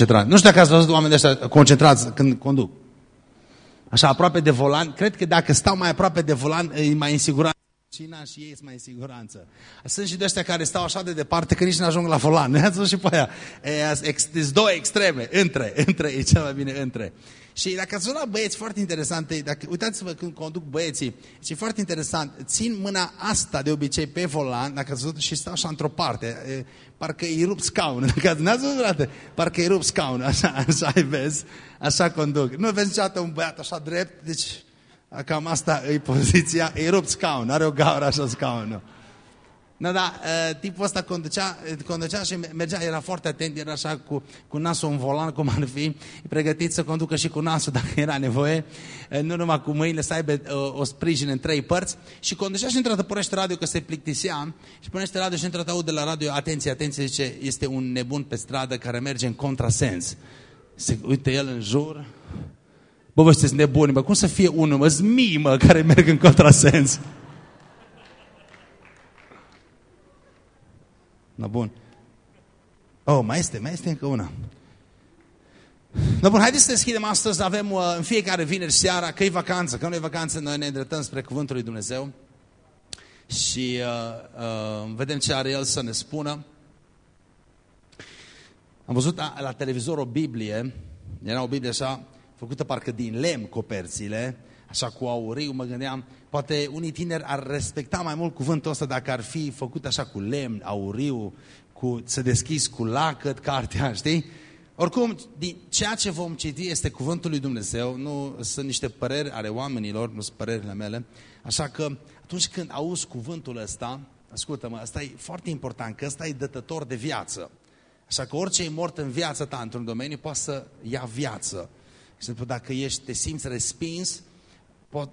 concentrat. Nu știu dacă ați văzut oameni ăștia concentrați când conduc. Așa, aproape de volan. Cred că dacă stau mai aproape de volan, e mai în siguranță. Cina și ei sunt mai în siguranță. Sunt și de ăștia care stau așa de departe că nici nu ajung la volan. Ne-ați văzut și pe aia. Sunt două extreme. Între. Între. E cel mai bine între. Și dacă ați la băieți foarte interesante, dacă uitați-vă când conduc băieții, e foarte interesant, țin mâna asta de obicei pe volan, dacă ați văzut și stau așa într-o parte, parcă îi rup scaun, dacă n-ați văzut vreodată, parcă îi rup scaun, așa, așa îi vezi, așa conduc. Nu vezi niciodată un băiat așa drept, deci cam asta e poziția, îi rup scaun, are o gaură așa scaunul. Da, da, tipul ăsta conducea, conducea și mergea, era foarte atent, era așa cu, cu nasul în volan, cum ar fi, pregătit să conducă și cu nasul dacă era nevoie, nu numai cu mâinile, să aibă o sprijin în trei părți și conducea și într-o punește radio că se plictisea și punește radio și într-o aud de la radio, atenție, atenție, zice, este un nebun pe stradă care merge în contrasens. Se uite el în jur, bă, vă sunteți nebuni, bă, cum să fie unul, mă, mii, mă, care merg în contrasens? No, bun. Oh, mai este, mai este încă una. No, bun, haideți să deschidem astăzi, avem uh, în fiecare vineri seara, că e vacanță, că nu e vacanță, noi ne îndreptăm spre Cuvântul lui Dumnezeu și uh, uh, vedem ce are El să ne spună. Am văzut la, la televizor o Biblie, era o Biblie așa, făcută parcă din lemn coperțile, așa cu auriu, mă gândeam, poate unii tineri ar respecta mai mult cuvântul ăsta dacă ar fi făcut așa cu lemn, auriu, cu, să deschizi cu lacăt cartea, știi? Oricum, din ceea ce vom citi este cuvântul lui Dumnezeu, nu sunt niște păreri ale oamenilor, nu sunt părerile mele, așa că atunci când auzi cuvântul ăsta, ascultă-mă, ăsta e foarte important, că ăsta e dătător de viață. Așa că orice e mort în viața ta într-un domeniu poate să ia viață. Exemplu, dacă ești, te simți respins, pot,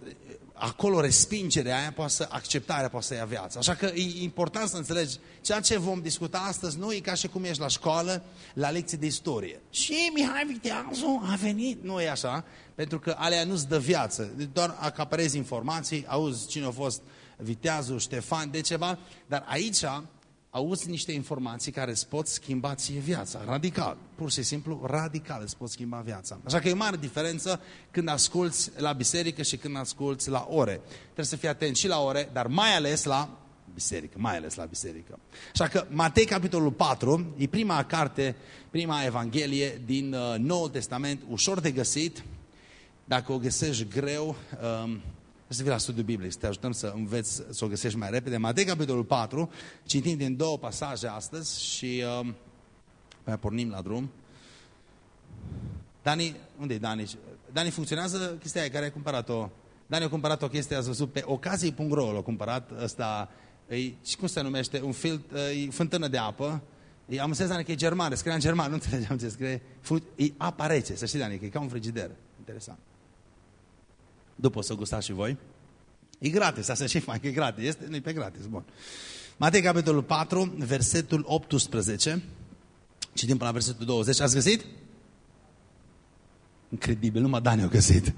acolo respingerea aia, poate să, acceptarea poate să ia viață. Așa că e important să înțelegi, ceea ce vom discuta astăzi. Nu e ca și cum ești la școală, la lecții de istorie. Și Mihai Viteazu a venit, nu e așa, pentru că alea nu-ți dă viață, doar acaparezi informații, auzi cine a fost Viteazu, Ștefan, de ceva, dar aici auzi niște informații care îți pot schimba ție viața, radical, pur și simplu radical îți pot schimba viața. Așa că e mare diferență când asculți la biserică și când asculți la ore. Trebuie să fii atent și la ore, dar mai ales la biserică, mai ales la biserică. Așa că Matei, capitolul 4, e prima carte, prima evanghelie din uh, Noul Testament, ușor de găsit, dacă o găsești greu, um, să vii la studiu biblic, să te ajutăm să înveți să o găsești mai repede. Matei, capitolul 4, citim din două pasaje astăzi și uh, mai pornim la drum. Dani, unde e Dani? Dani, funcționează chestia aia care ai cumpărat-o? Dani a cumpărat o chestie, ați văzut, pe ocazii.ro l-a cumpărat ăsta, e, și cum se numește, un filt, e, fântână de apă, e, am înțeles, Dani, că e german, scrie în german, nu înțelegeam ce scrie, e apa rece, să știi, Dani, că e ca un frigider, interesant. După o să gustați și voi. E gratis, asta și mai că e gratis. Este, nu e pe gratis, bun. Matei, capitolul 4, versetul 18. Citim până la versetul 20. Ați găsit? Incredibil, numai Dani a găsit.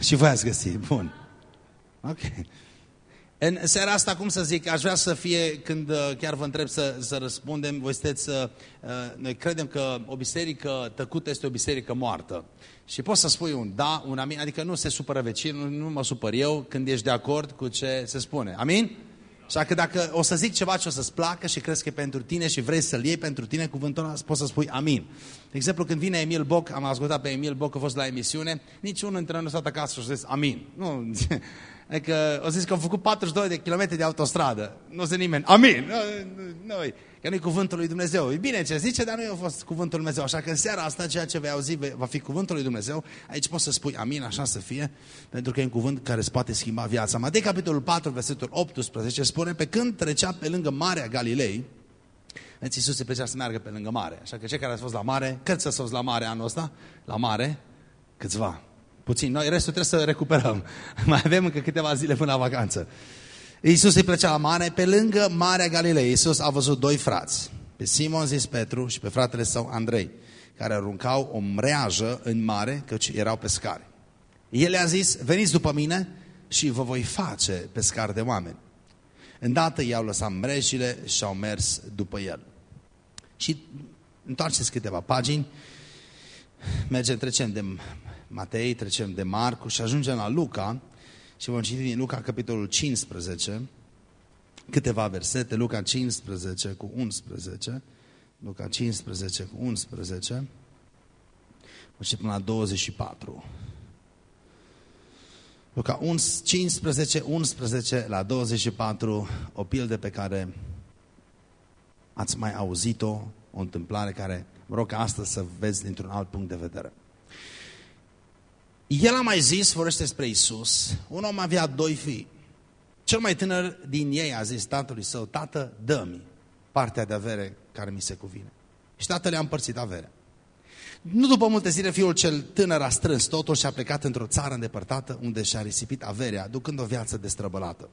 și voi ați găsit, bun. Ok. În seara asta, cum să zic, aș vrea să fie, când uh, chiar vă întreb să, să răspundem, voi sunteți, uh, uh, noi credem că o biserică tăcută este o biserică moartă. Și poți să spui un da, un amin, adică nu se supără vecinul, nu mă supăr eu când ești de acord cu ce se spune. Amin? Așa că dacă o să zic ceva ce o să-ți placă și crezi că e pentru tine și vrei să-l iei pentru tine, cuvântul ăla poți să spui amin. De exemplu, când vine Emil Boc, am ascultat pe Emil Boc, a fost la emisiune, niciunul dintre noi nu s-a acasă și a zis amin. Nu, Adică au zis că au făcut 42 de kilometri de autostradă. Nu se nimeni. Amin. Nu, nu, că nu-i cuvântul lui Dumnezeu. E bine ce zice, dar nu a fost cuvântul lui Dumnezeu. Așa că în seara asta ceea ce vei auzi va fi cuvântul lui Dumnezeu. Aici poți să spui amin, așa să fie, pentru că e un cuvânt care îți poate schimba viața. Matei, capitolul 4, versetul 18, spune, pe când trecea pe lângă Marea Galilei, Deci Iisus se plăcea să meargă pe lângă mare. Așa că cei care ați fost la mare, cât să fost la mare anul ăsta? La mare? Câțiva. Puțin. Noi restul trebuie să recuperăm. Mai avem încă câteva zile până la vacanță. Iisus îi plăcea la mare, pe lângă Marea Galilei. Iisus a văzut doi frați, pe Simon zis Petru și pe fratele său Andrei, care aruncau o mreajă în mare, căci erau pescari. El le-a zis, veniți după mine și vă voi face pescari de oameni. Îndată i-au lăsat mrejile și au mers după el. Și întoarceți câteva pagini, mergem, trecem de Matei, trecem de Marcu și ajungem la Luca și vom citi din Luca capitolul 15, câteva versete, Luca 15 cu 11, Luca 15 cu 11, și până la 24. Luca 15, 11 la 24, o pildă pe care ați mai auzit-o, o întâmplare care vă rog astăzi să vezi dintr-un alt punct de vedere. El a mai zis, vorbește despre Isus, un om avea doi fii. Cel mai tânăr din ei a zis tatălui său, tată, dă-mi partea de avere care mi se cuvine. Și tatăl le-a împărțit averea. Nu după multe zile, fiul cel tânăr a strâns totul și a plecat într-o țară îndepărtată unde și-a risipit averea, ducând o viață destrăbălată.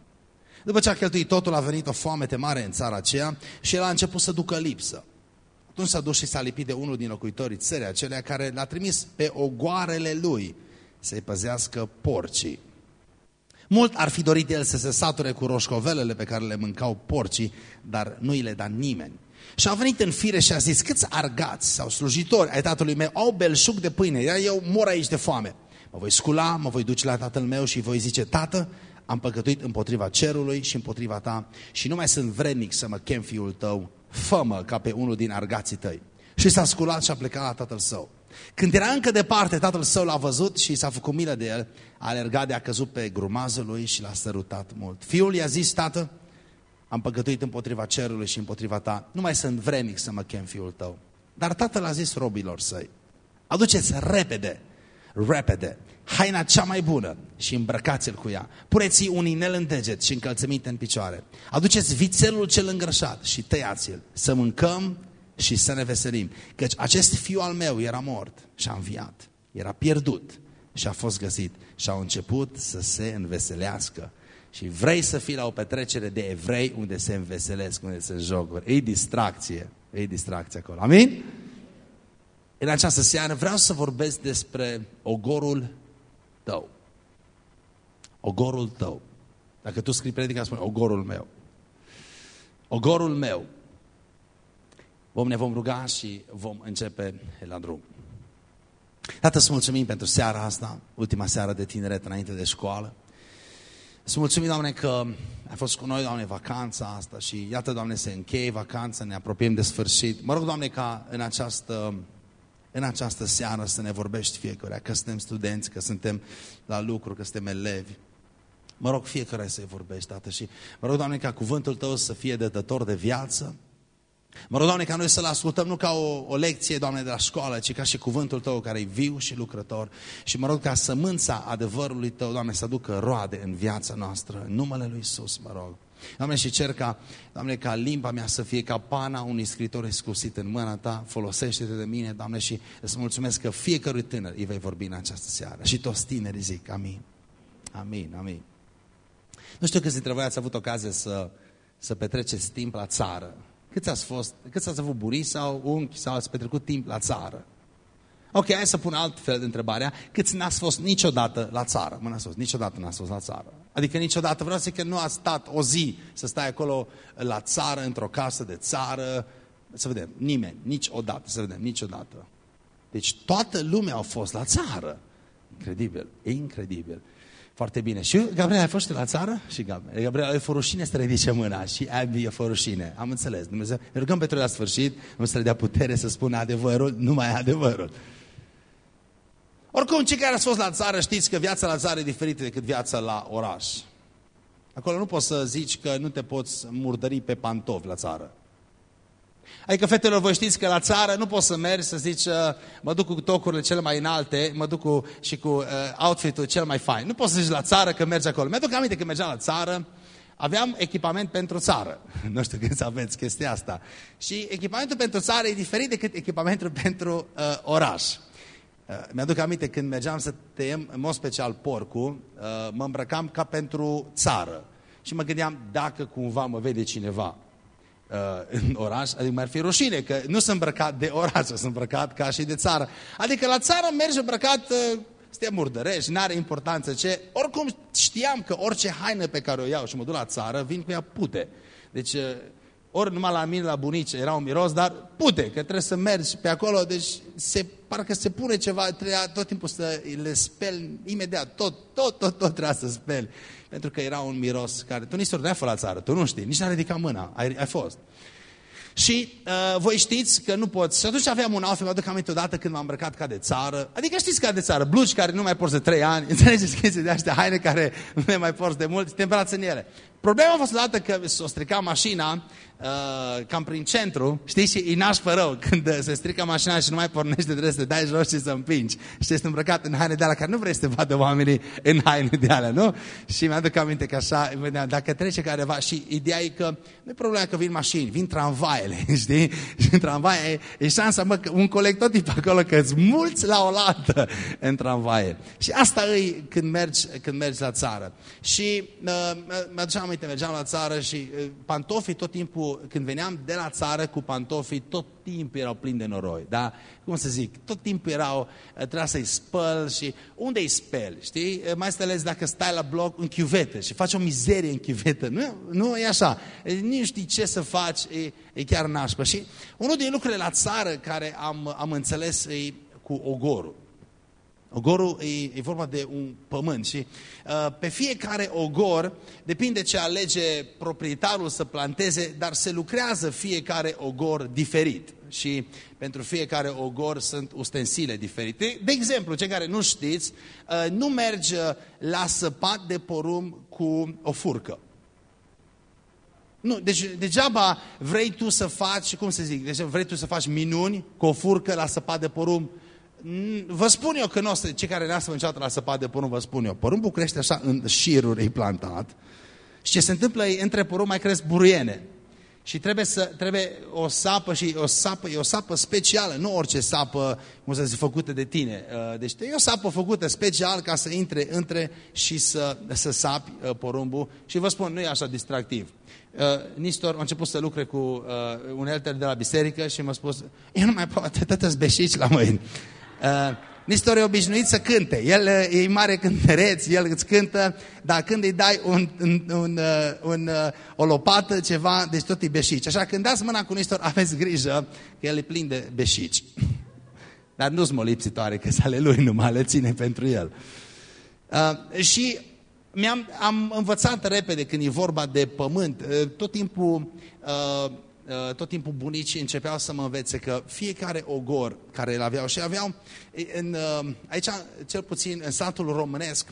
După ce a cheltuit totul, a venit o foamete mare în țara aceea și el a început să ducă lipsă. Atunci s-a dus și s-a lipit de unul din locuitorii țării acelea care l-a trimis pe ogoarele lui să-i păzească porcii. Mult ar fi dorit el să se sature cu roșcovelele pe care le mâncau porcii, dar nu îi le da nimeni. Și a venit în fire și a zis, câți argați sau slujitori ai tatălui meu au belșug de pâine, iar eu mor aici de foame. Mă voi scula, mă voi duce la tatăl meu și voi zice, tată, am păcătuit împotriva cerului și împotriva ta și nu mai sunt vrednic să mă chem fiul tău, fă ca pe unul din argații tăi. Și s-a sculat și a plecat la tatăl său. Când era încă departe, tatăl său l-a văzut și s-a făcut milă de el, a alergat de a căzut pe grumazul lui și l-a sărutat mult. Fiul i-a zis, tată, am păcătuit împotriva cerului și împotriva ta, nu mai sunt vrenic să mă chem fiul tău. Dar tatăl a zis robilor săi, aduceți repede, repede, haina cea mai bună și îmbrăcați-l cu ea. Puneți-i un inel în deget și încălțăminte în picioare. Aduceți vițelul cel îngrășat și tăiați-l, să mâncăm și să ne veselim. Căci acest fiu al meu era mort și a înviat, era pierdut și a fost găsit și au început să se înveselească și vrei să fii la o petrecere de evrei unde se înveselesc, unde se jocuri. E distracție. E distracție acolo. Amin? În această seară vreau să vorbesc despre ogorul tău. Ogorul tău. Dacă tu scrii predica, spune ogorul meu. Ogorul meu. Vom ne vom ruga și vom începe la drum. Tată, să mulțumim pentru seara asta, ultima seară de tineret înainte de școală. Să mulțumim, Doamne, că ai fost cu noi, Doamne, vacanța asta și iată, Doamne, se încheie vacanța, ne apropiem de sfârșit. Mă rog, Doamne, ca în această, în această seară să ne vorbești fiecare, că suntem studenți, că suntem la lucru, că suntem elevi. Mă rog fiecare să-i vorbești, Tată, și mă rog, Doamne, ca cuvântul Tău să fie dătător de viață, Mă rog, Doamne, ca noi să-L ascultăm nu ca o, o lecție, Doamne, de la școală, ci ca și cuvântul Tău care e viu și lucrător. Și mă rog ca sămânța adevărului Tău, Doamne, să aducă roade în viața noastră. În numele Lui Iisus, mă rog. Doamne, și cer ca, Doamne, ca limba mea să fie ca pana unui scritor exclusit în mâna Ta. Folosește-te de mine, Doamne, și îți mulțumesc că fiecărui tânăr îi vei vorbi în această seară. Și toți tinerii zic, amin. Amin, amin. Nu știu câți dintre voi ați avut ocazie să, să petreceți timp la țară. Câți ați fost, câți ați avut burii sau unchi sau ați petrecut timp la țară? Ok, hai să pun alt fel de întrebarea. Câți n-ați fost niciodată la țară? Mă n-ați fost, niciodată n-ați fost la țară. Adică niciodată, vreau să zic că nu ați stat o zi să stai acolo la țară, într-o casă de țară. Să vedem, nimeni, niciodată, să vedem, niciodată. Deci toată lumea a fost la țară. Incredibil, e incredibil. Foarte bine. Și Gabriel, ai fost la țară? Și Gabriel, Gabriel e fărășine să ridice mâna și Abby e fărășine. Am înțeles. Dumnezeu, ne rugăm pentru la sfârșit, nu să le dea putere să spună adevărul, numai adevărul. Oricum, cei care ați fost la țară știți că viața la țară e diferită decât viața la oraș. Acolo nu poți să zici că nu te poți murdări pe pantofi la țară. Adică, fetelor, voi știți că la țară nu poți să mergi să zici uh, mă duc cu tocurile cele mai înalte, mă duc cu, și cu uh, outfit-ul cel mai fain. Nu poți să zici la țară că mergi acolo. Mi-aduc aminte că mergeam la țară, aveam echipament pentru țară. Nu știu când să aveți chestia asta. Și echipamentul pentru țară e diferit decât echipamentul pentru uh, oraș. Uh, Mi-aduc aminte când mergeam să tăiem în mod special porcul, uh, mă îmbrăcam ca pentru țară. Și mă gândeam dacă cumva mă vede cineva Uh, în oraș, adică mi-ar fi rușine, că nu sunt îmbrăcat de oraș, sunt îmbrăcat ca și de țară. Adică la țară mergi îmbrăcat, uh, suntem murdărești, nu are importanță ce. Oricum știam că orice haină pe care o iau și mă duc la țară, vin cu ea pute. Deci uh, ori numai la mine, la bunice, era un miros, dar pute, că trebuie să mergi pe acolo, deci se, parcă se pune ceva, trebuia tot timpul să le speli imediat, tot, tot, tot, tot trebuia să speli, pentru că era un miros care, tu nici nu la țară, tu nu știi, nici n-a ridicat mâna, ai, ai fost. Și uh, voi știți că nu poți. Și atunci aveam un outfit, mă aduc aminte odată când m-am îmbrăcat ca de țară. Adică știți ca de țară, blugi care nu mai porți de trei ani, înțelegeți chestii de astea, haine care nu le mai porți de mult, temperați în ele. Problema a fost odată că s-o strica mașina uh, cam prin centru, știi, și e nașpă rău când se strică mașina și nu mai pornește, trebuie să te dai jos și să împingi. Și ești îmbrăcat în haine de alea care nu vrei să te vadă oamenii în haine de alea, nu? Și mi-aduc aminte că așa, dacă trece careva și ideea e că nu e problema că vin mașini, vin tramvaiele, știi? Și în tramvaie e șansa, mă, că un coleg tot tip acolo, că îți mulți la o lată în tramvaie. Și asta e când mergi, când mergi la țară. Și uh, mi-aduceam aminte, mergeam la țară și uh, pantofii tot timpul când veneam de la țară cu pantofii, tot timpul erau plini de noroi, da? Cum să zic, tot timpul erau, eh, trebuia să-i spăl și unde îi speli, știi? Eh, mai ales dacă stai la bloc în chiuvetă și faci o mizerie în chiuvetă, nu, nu e așa, eh, nici știi ce să faci, e, e chiar nașpă. Și unul din lucrurile la țară care am, am înțeles e cu ogorul. Ogorul e, e vorba de un pământ și uh, pe fiecare ogor, depinde ce alege proprietarul să planteze, dar se lucrează fiecare ogor diferit. Și pentru fiecare ogor sunt ustensile diferite. De exemplu, cei care nu știți, uh, nu mergi uh, la săpat de porumb cu o furcă. Nu, deci degeaba vrei tu să faci, cum să zic, deci vrei tu să faci minuni cu o furcă la săpat de porumb vă spun eu că nu o să, cei care ne-ați niciodată la săpat de porumb, vă spun eu, porumbul crește așa în șiruri, e plantat, și ce se întâmplă e, între porumb mai cresc buruiene. Și trebuie, să, trebuie o sapă și o sapă, e o sapă specială, nu orice sapă, cum să zic, făcută de tine. Uh, deci e o sapă făcută special ca să intre între și să, să sapi uh, porumbul. Și vă spun, nu e așa distractiv. Uh, Nistor a început să lucre cu uh, uneltele de la biserică și m-a spus, eu nu mai pot atâta beșici la mâini. Uh, Nistor e obișnuit să cânte. El uh, e mare cântăreț, el îți cântă, dar când îi dai un, un, un, uh, un, uh, o lopată, ceva, deci tot e beșici. Așa, când dați mâna cu Nistor, aveți grijă că el e plin de beșici. Dar nu-s molipsitoare, că ale lui numai le ține pentru el. Uh, și mi-am am învățat repede când e vorba de pământ, uh, tot timpul uh, Uh, tot timpul bunicii începeau să mă învețe că fiecare ogor care îl aveau și aveau, în, uh, aici cel puțin în satul românesc,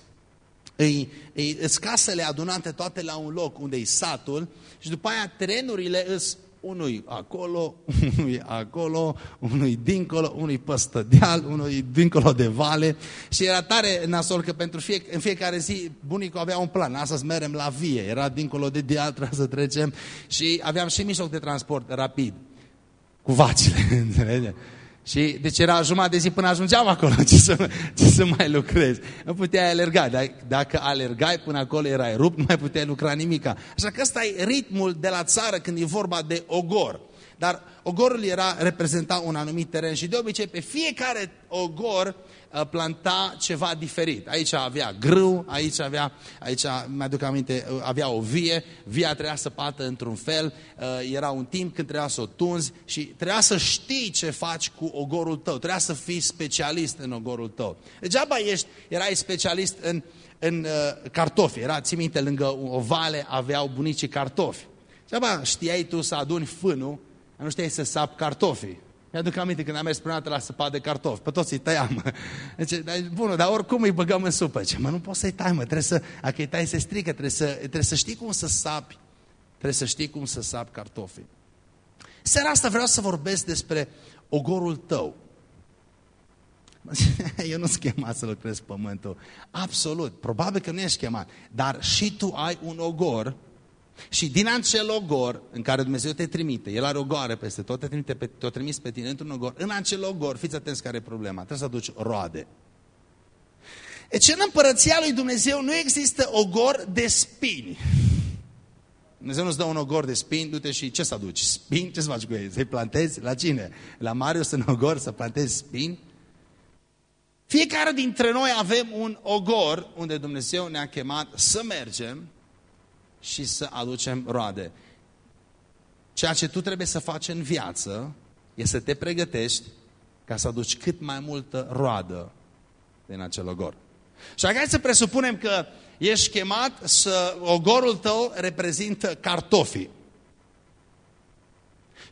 îi, îi, îți casele adunate toate la un loc unde e satul și după aia trenurile îs unui acolo, unui acolo, unui dincolo, unui păstă deal, unui dincolo de vale. Și era tare nasol că pentru fie, în fiecare zi bunicul avea un plan, astăzi merem la vie, era dincolo de deal, trebuie să trecem. Și aveam și mijloc de transport rapid, cu vacile, înțelege? Și deci era jumătate de zi până ajungeam acolo, ce să, ce să mai lucrezi. Nu puteai alerga, dar dacă alergai până acolo erai rupt, nu mai puteai lucra nimica. Așa că ăsta e ritmul de la țară când e vorba de ogor. Dar ogorul era, reprezenta un anumit teren și de obicei pe fiecare ogor Uh, planta ceva diferit. Aici avea grâu, aici avea, aici mi-aduc aminte, uh, avea o vie, via trebuia să pată într-un fel, uh, era un timp când trebuia să o tunzi și trebuia să știi ce faci cu ogorul tău, trebuia să fii specialist în ogorul tău. Degeaba ești, erai specialist în, în cartofi, era, ții minte, lângă o vale aveau bunicii cartofi. Degeaba știai tu să aduni fânul, nu știai să sap cartofii. Mi-aduc aminte când am mers prima dată la săpat de cartofi. Pe toți îi tăiam. Deci, bună, dar oricum îi băgăm în supă. Ce, mă, nu poți să-i tai, mă. Trebuie să, dacă îi tai, se strică. Trebuie să, trebuie să știi cum să sapi. Trebuie să știi cum să sapi cartofii. Seara asta vreau să vorbesc despre ogorul tău. Eu nu sunt chemat să lucrez pământul. Absolut. Probabil că nu ești chemat. Dar și tu ai un ogor și din acel ogor în care Dumnezeu te trimite, El are ogoare peste tot, te, trimite pe, te-o trimis pe tine într-un ogor, în acel ogor, fiți atenți care e problema, trebuie să aduci roade. Deci în împărăția lui Dumnezeu nu există ogor de spini. Dumnezeu nu-ți dă un ogor de spini, du-te și ce să aduci? Spini? Ce să faci cu ei? Să-i plantezi? La cine? La Marius în ogor să plantezi spini? Fiecare dintre noi avem un ogor unde Dumnezeu ne-a chemat să mergem și să aducem roade. ceea ce tu trebuie să faci în viață e să te pregătești ca să aduci cât mai multă roadă din acel ogor. Și hai să presupunem că ești chemat să ogorul tău reprezintă cartofii.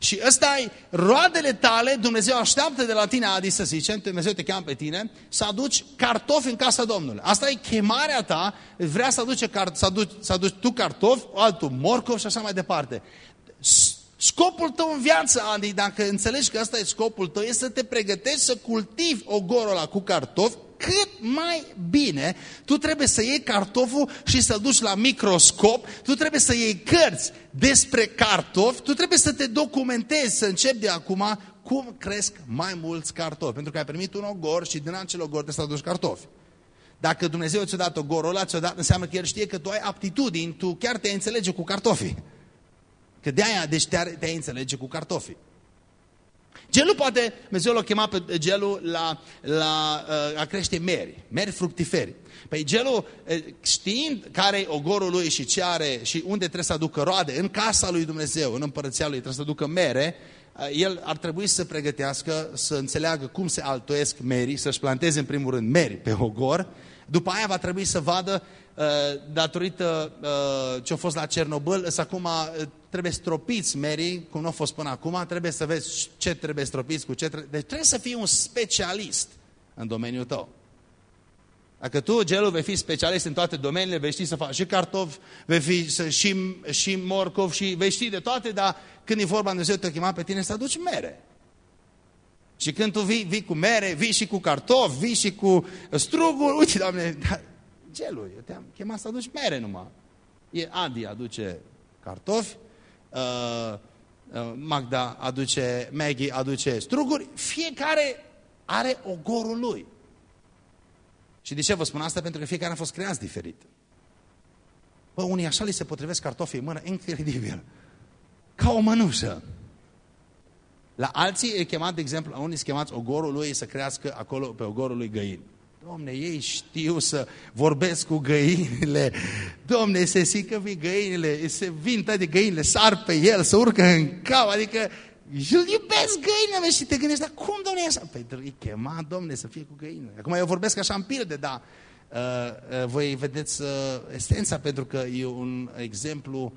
Și ăsta e roadele tale, Dumnezeu așteaptă de la tine, Adi, să zicem, Dumnezeu te cheamă pe tine, să aduci cartofi în casa Domnului. Asta e chemarea ta, vrea să aduci, să aduci, să aduci tu cartofi, altul morcov și așa mai departe. Scopul tău în viață, Adi, dacă înțelegi că ăsta e scopul tău, e să te pregătești să cultivi ogorul ăla cu cartofi cât mai bine. Tu trebuie să iei cartoful și să-l duci la microscop, tu trebuie să iei cărți despre cartofi, tu trebuie să te documentezi, să începi de acum cum cresc mai mulți cartofi. Pentru că ai primit un ogor și din acel ogor te să aduci cartofi. Dacă Dumnezeu ți-a dat ogorul ăla, ți-a dat, înseamnă că El știe că tu ai aptitudini, tu chiar te înțelege cu cartofii. Că de aia, deci te-ai te înțelege cu cartofii. Gelul poate, Dumnezeu l-a chemat pe gelul la, la uh, a crește meri, meri fructiferi. Păi gelul, uh, știind care e ogorul lui și ce are și unde trebuie să aducă roade, în casa lui Dumnezeu, în împărăția lui, trebuie să aducă mere, uh, el ar trebui să se să înțeleagă cum se altoiesc merii, să-și planteze în primul rând meri pe ogor, după aia va trebui să vadă Uh, datorită uh, ce a fost la Cernobâl, să acum uh, trebuie stropiți merii, cum nu a fost până acum, trebuie să vezi ce trebuie stropiți, cu ce trebuie... Deci trebuie să fii un specialist în domeniul tău. Dacă tu, gelul, vei fi specialist în toate domeniile, vei ști să faci și cartofi, vei fi să, și, și morcov, și vei ști de toate, dar când e vorba de Dumnezeu te chema pe tine să aduci mere. Și când tu vii, vii cu mere, vii și cu cartofi, vii și cu struguri, uite, Doamne, gelul. Eu te-am chemat să aduci mere numai. E Adi aduce cartofi, uh, uh, Magda aduce, Maggie aduce struguri. Fiecare are ogorul lui. Și de ce vă spun asta? Pentru că fiecare a fost creat diferit. Bă, unii așa li se potrivesc cartofii în mână, incredibil. Ca o mănușă. La alții e chemat, de exemplu, la unii se chemați ogorul lui să crească acolo pe ogorul lui găini. Domne, ei știu să vorbesc cu găinile. Domne, se sică vi găinile, se vin toate găinile, sar pe el, să urcă în cap, adică îl iubesc găinile și te gândești, dar cum, domne, e așa? Păi îi chema, domne, să fie cu găinile. Acum eu vorbesc așa în pilde, dar uh, uh, voi vedeți uh, esența, pentru că e un exemplu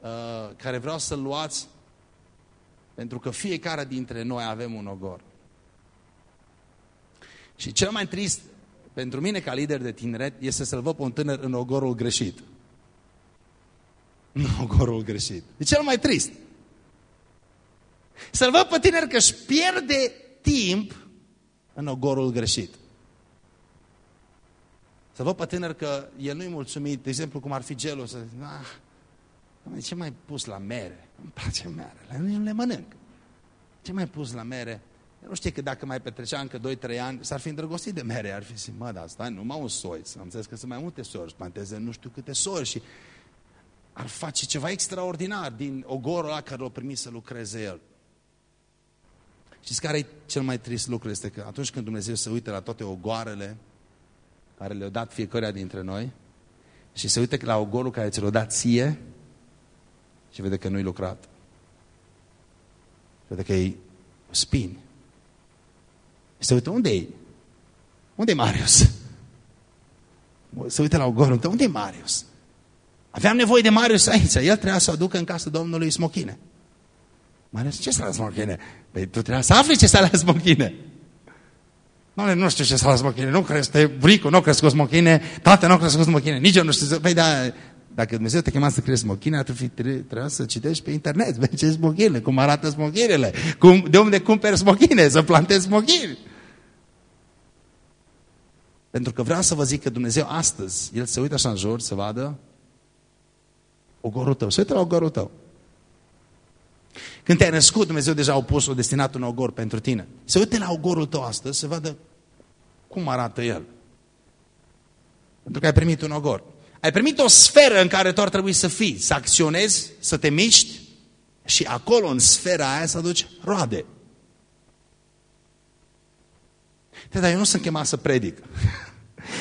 uh, care vreau să-l luați, pentru că fiecare dintre noi avem un ogor. Și cel mai trist pentru mine ca lider de tineret este să-l văd pe un tânăr în ogorul greșit. În ogorul greșit. E cel mai trist. Să-l văd pe tiner că își pierde timp în ogorul greșit. Să văd pe tânăr că el nu-i mulțumit, de exemplu, cum ar fi gelul, să zic, ah, ce mai pus la mere? Îmi place merele, nu le mănânc. Ce mai pus la mere? Eu nu știu că dacă mai petrecea încă 2-3 ani, s-ar fi îndrăgostit de mere, ar fi zis, mă, dar stai, numai un soi, am înțeles că sunt mai multe sori, planteze nu știu câte sori și ar face ceva extraordinar din ogorul ăla care l-a primit să lucreze el. Știți care e cel mai trist lucru? Este că atunci când Dumnezeu se uită la toate ogoarele care le-au dat fiecare dintre noi și se uită la ogorul care ți l-a dat ție și vede că nu-i lucrat. Vede că e spini. Se uită, unde e? Unde e Marius? Se uită la ogorul tău, unde e Marius? Aveam nevoie de Marius aici. El trebuia să aducă în casă Domnului smochine. Marius, ce să la smochine? Păi tu trebuia să afli ce să la smochine. Doamne, nu știu ce să la smochine. Nu crește, bunicul nu cresc cu smochine, tată nu cresc cu smochine, nici eu nu știu. Păi da, dacă Dumnezeu te chema să crezi smochine, atunci trebuia să citești pe internet, vezi ce smochine, cum arată smochinele, cum, de unde cumperi smochine, să plantezi smochine. Pentru că vreau să vă zic că Dumnezeu astăzi, El se uită așa în jur să vadă ogorul tău. Se uită la ogorul tău. Când te-ai născut, Dumnezeu deja a pus, o destinat un ogor pentru tine. Se uită la ogorul tău astăzi să vadă cum arată el. Pentru că ai primit un ogor. Ai primit o sferă în care tu ar trebui să fii, să acționezi, să te miști și acolo, în sfera aia, să aduci roade. Dar eu nu sunt chemat să predic.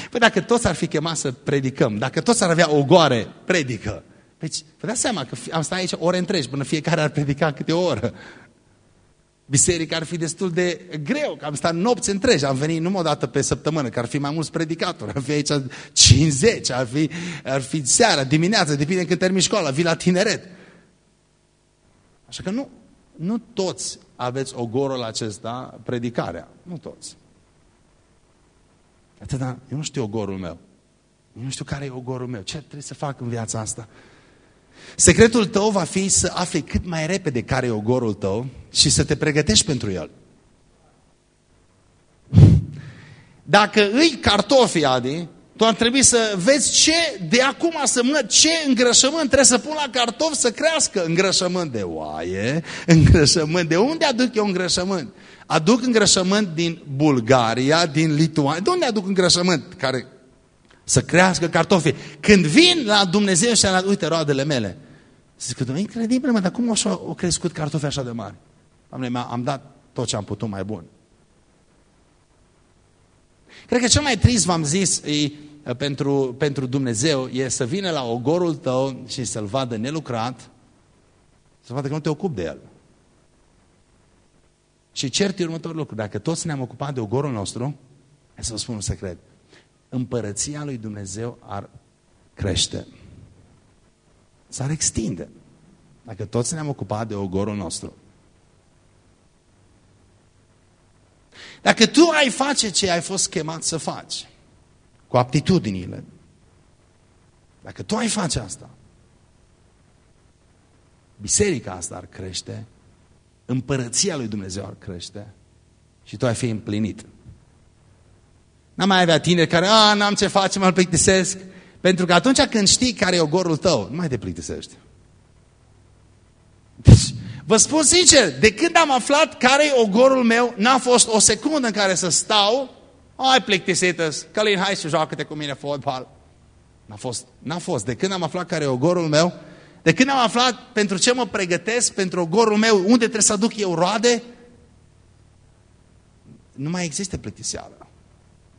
Păi dacă toți ar fi chemat să predicăm, dacă toți ar avea o goare, predică. Deci, vă dați seama că am stat aici ore întregi până fiecare ar predica câte o oră. Biserica ar fi destul de greu, că am stat nopți întregi, am venit numai o dată pe săptămână, că ar fi mai mulți predicatori, ar fi aici 50, ar fi, ar fi seara, dimineața, depinde când termin școala, vii la tineret. Așa că nu, nu toți aveți ogorul acesta, predicarea, nu toți. Atâta, eu nu știu ogorul meu. Eu nu știu care e ogorul meu. Ce trebuie să fac în viața asta? Secretul tău va fi să afli cât mai repede care e ogorul tău și să te pregătești pentru el. Dacă îi cartofi, Adi, tu ar trebui să vezi ce, de acum să mă, ce îngrășământ trebuie să pun la cartofi să crească. Îngrășământ de oaie, îngrășământ. De unde aduc eu îngrășământ? Aduc îngrășământ din Bulgaria, din Lituania. De unde aduc îngrășământ care să crească cartofi? Când vin la Dumnezeu și la uite roadele mele. Zic că, incredibil, mă, dar cum așa au crescut cartofi așa de mari? Doamne, am dat tot ce am putut mai bun. Cred că cel mai trist, v-am zis, e, pentru, pentru Dumnezeu e să vină la ogorul tău și să-l vadă nelucrat, să vadă că nu te ocupi de el. Și cert următorul lucru. Dacă toți ne-am ocupat de ogorul nostru, hai să vă spun un secret. Împărăția lui Dumnezeu ar crește. S-ar extinde. Dacă toți ne-am ocupat de ogorul nostru. Dacă tu ai face ce ai fost chemat să faci, cu aptitudinile, dacă tu ai face asta, biserica asta ar crește, împărăția lui Dumnezeu ar crește și tu ai fi împlinit. N-am mai avea tineri care, a, n-am ce face, mă plictisesc. Pentru că atunci când știi care e ogorul tău, nu mai te plictisești. Deci, vă spun sincer, de când am aflat care e ogorul meu, n-a fost o secundă în care să stau, ai plictisită Călin, hai să joacă-te cu mine fotbal. N-a fost, n-a fost. De când am aflat care e ogorul meu, de când am aflat pentru ce mă pregătesc, pentru ogorul meu, unde trebuie să aduc eu roade, nu mai există plictiseală.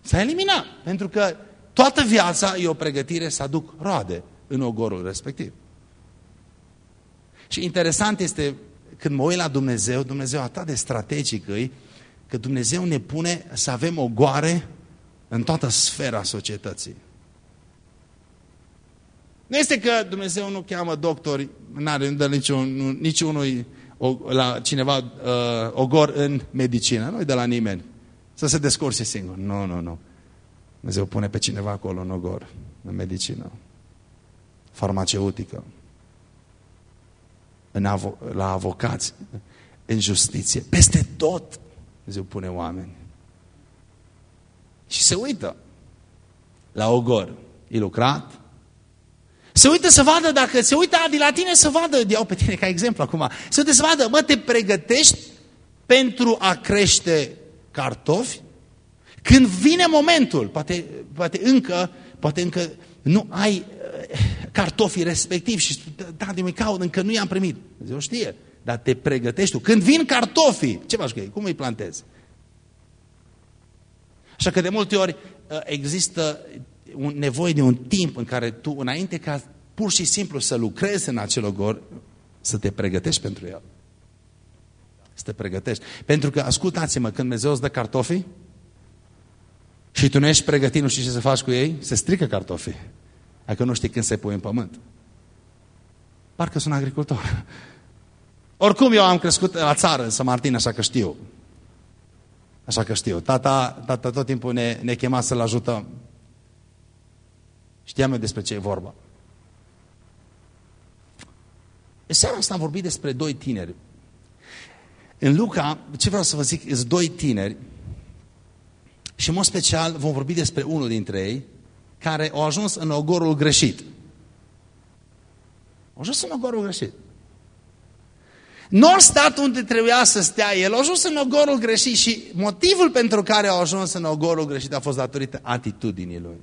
S-a eliminat. Pentru că toată viața e o pregătire să aduc roade în ogorul respectiv. Și interesant este când mă uit la Dumnezeu, Dumnezeu atât de strategic îi, că Dumnezeu ne pune să avem ogoare în toată sfera societății. Nu este că Dumnezeu nu cheamă doctori, nu are dă niciun, niciunui la cineva uh, ogor în medicină, nu de la nimeni. Să se descurse singur. Nu, nu, nu. Dumnezeu pune pe cineva acolo în ogor, în medicină, farmaceutică, în avo la avocați, în justiție. Peste tot Dumnezeu pune oameni. Și se uită la ogor. E lucrat, se uită să vadă, dacă se uită Adi la tine, să vadă, iau pe tine ca exemplu acum, se uită să vadă, mă, te pregătești pentru a crește cartofi? Când vine momentul, poate, poate încă, poate încă nu ai uh, cartofii respectiv și da, de mi caut, încă nu i-am primit. Dumnezeu știe, dar te pregătești tu. Când vin cartofii, ce faci cu ei? Cum îi plantezi? Așa că de multe ori uh, există un, nevoie de un timp în care tu, înainte ca pur și simplu să lucrezi în acel ogor, să te pregătești pentru el. Să te pregătești. Pentru că, ascultați-mă, când Dumnezeu îți dă cartofii și tu nu ești pregătit, nu știi ce să faci cu ei, se strică cartofii. Dacă nu știi când să-i pui în pământ. Parcă sunt agricultor. Oricum eu am crescut la țară, în Martin, așa că știu. Așa că știu. Tata, tata tot timpul ne, ne chema să-l ajutăm. Știam eu despre ce e vorba. În seara asta am vorbit despre doi tineri. În Luca, ce vreau să vă zic, sunt doi tineri și în mod special vom vorbi despre unul dintre ei care au ajuns în ogorul greșit. Au ajuns în ogorul greșit. Nu a stat unde trebuia să stea el, a ajuns în ogorul greșit și motivul pentru care au ajuns în ogorul greșit a fost datorită atitudinii lui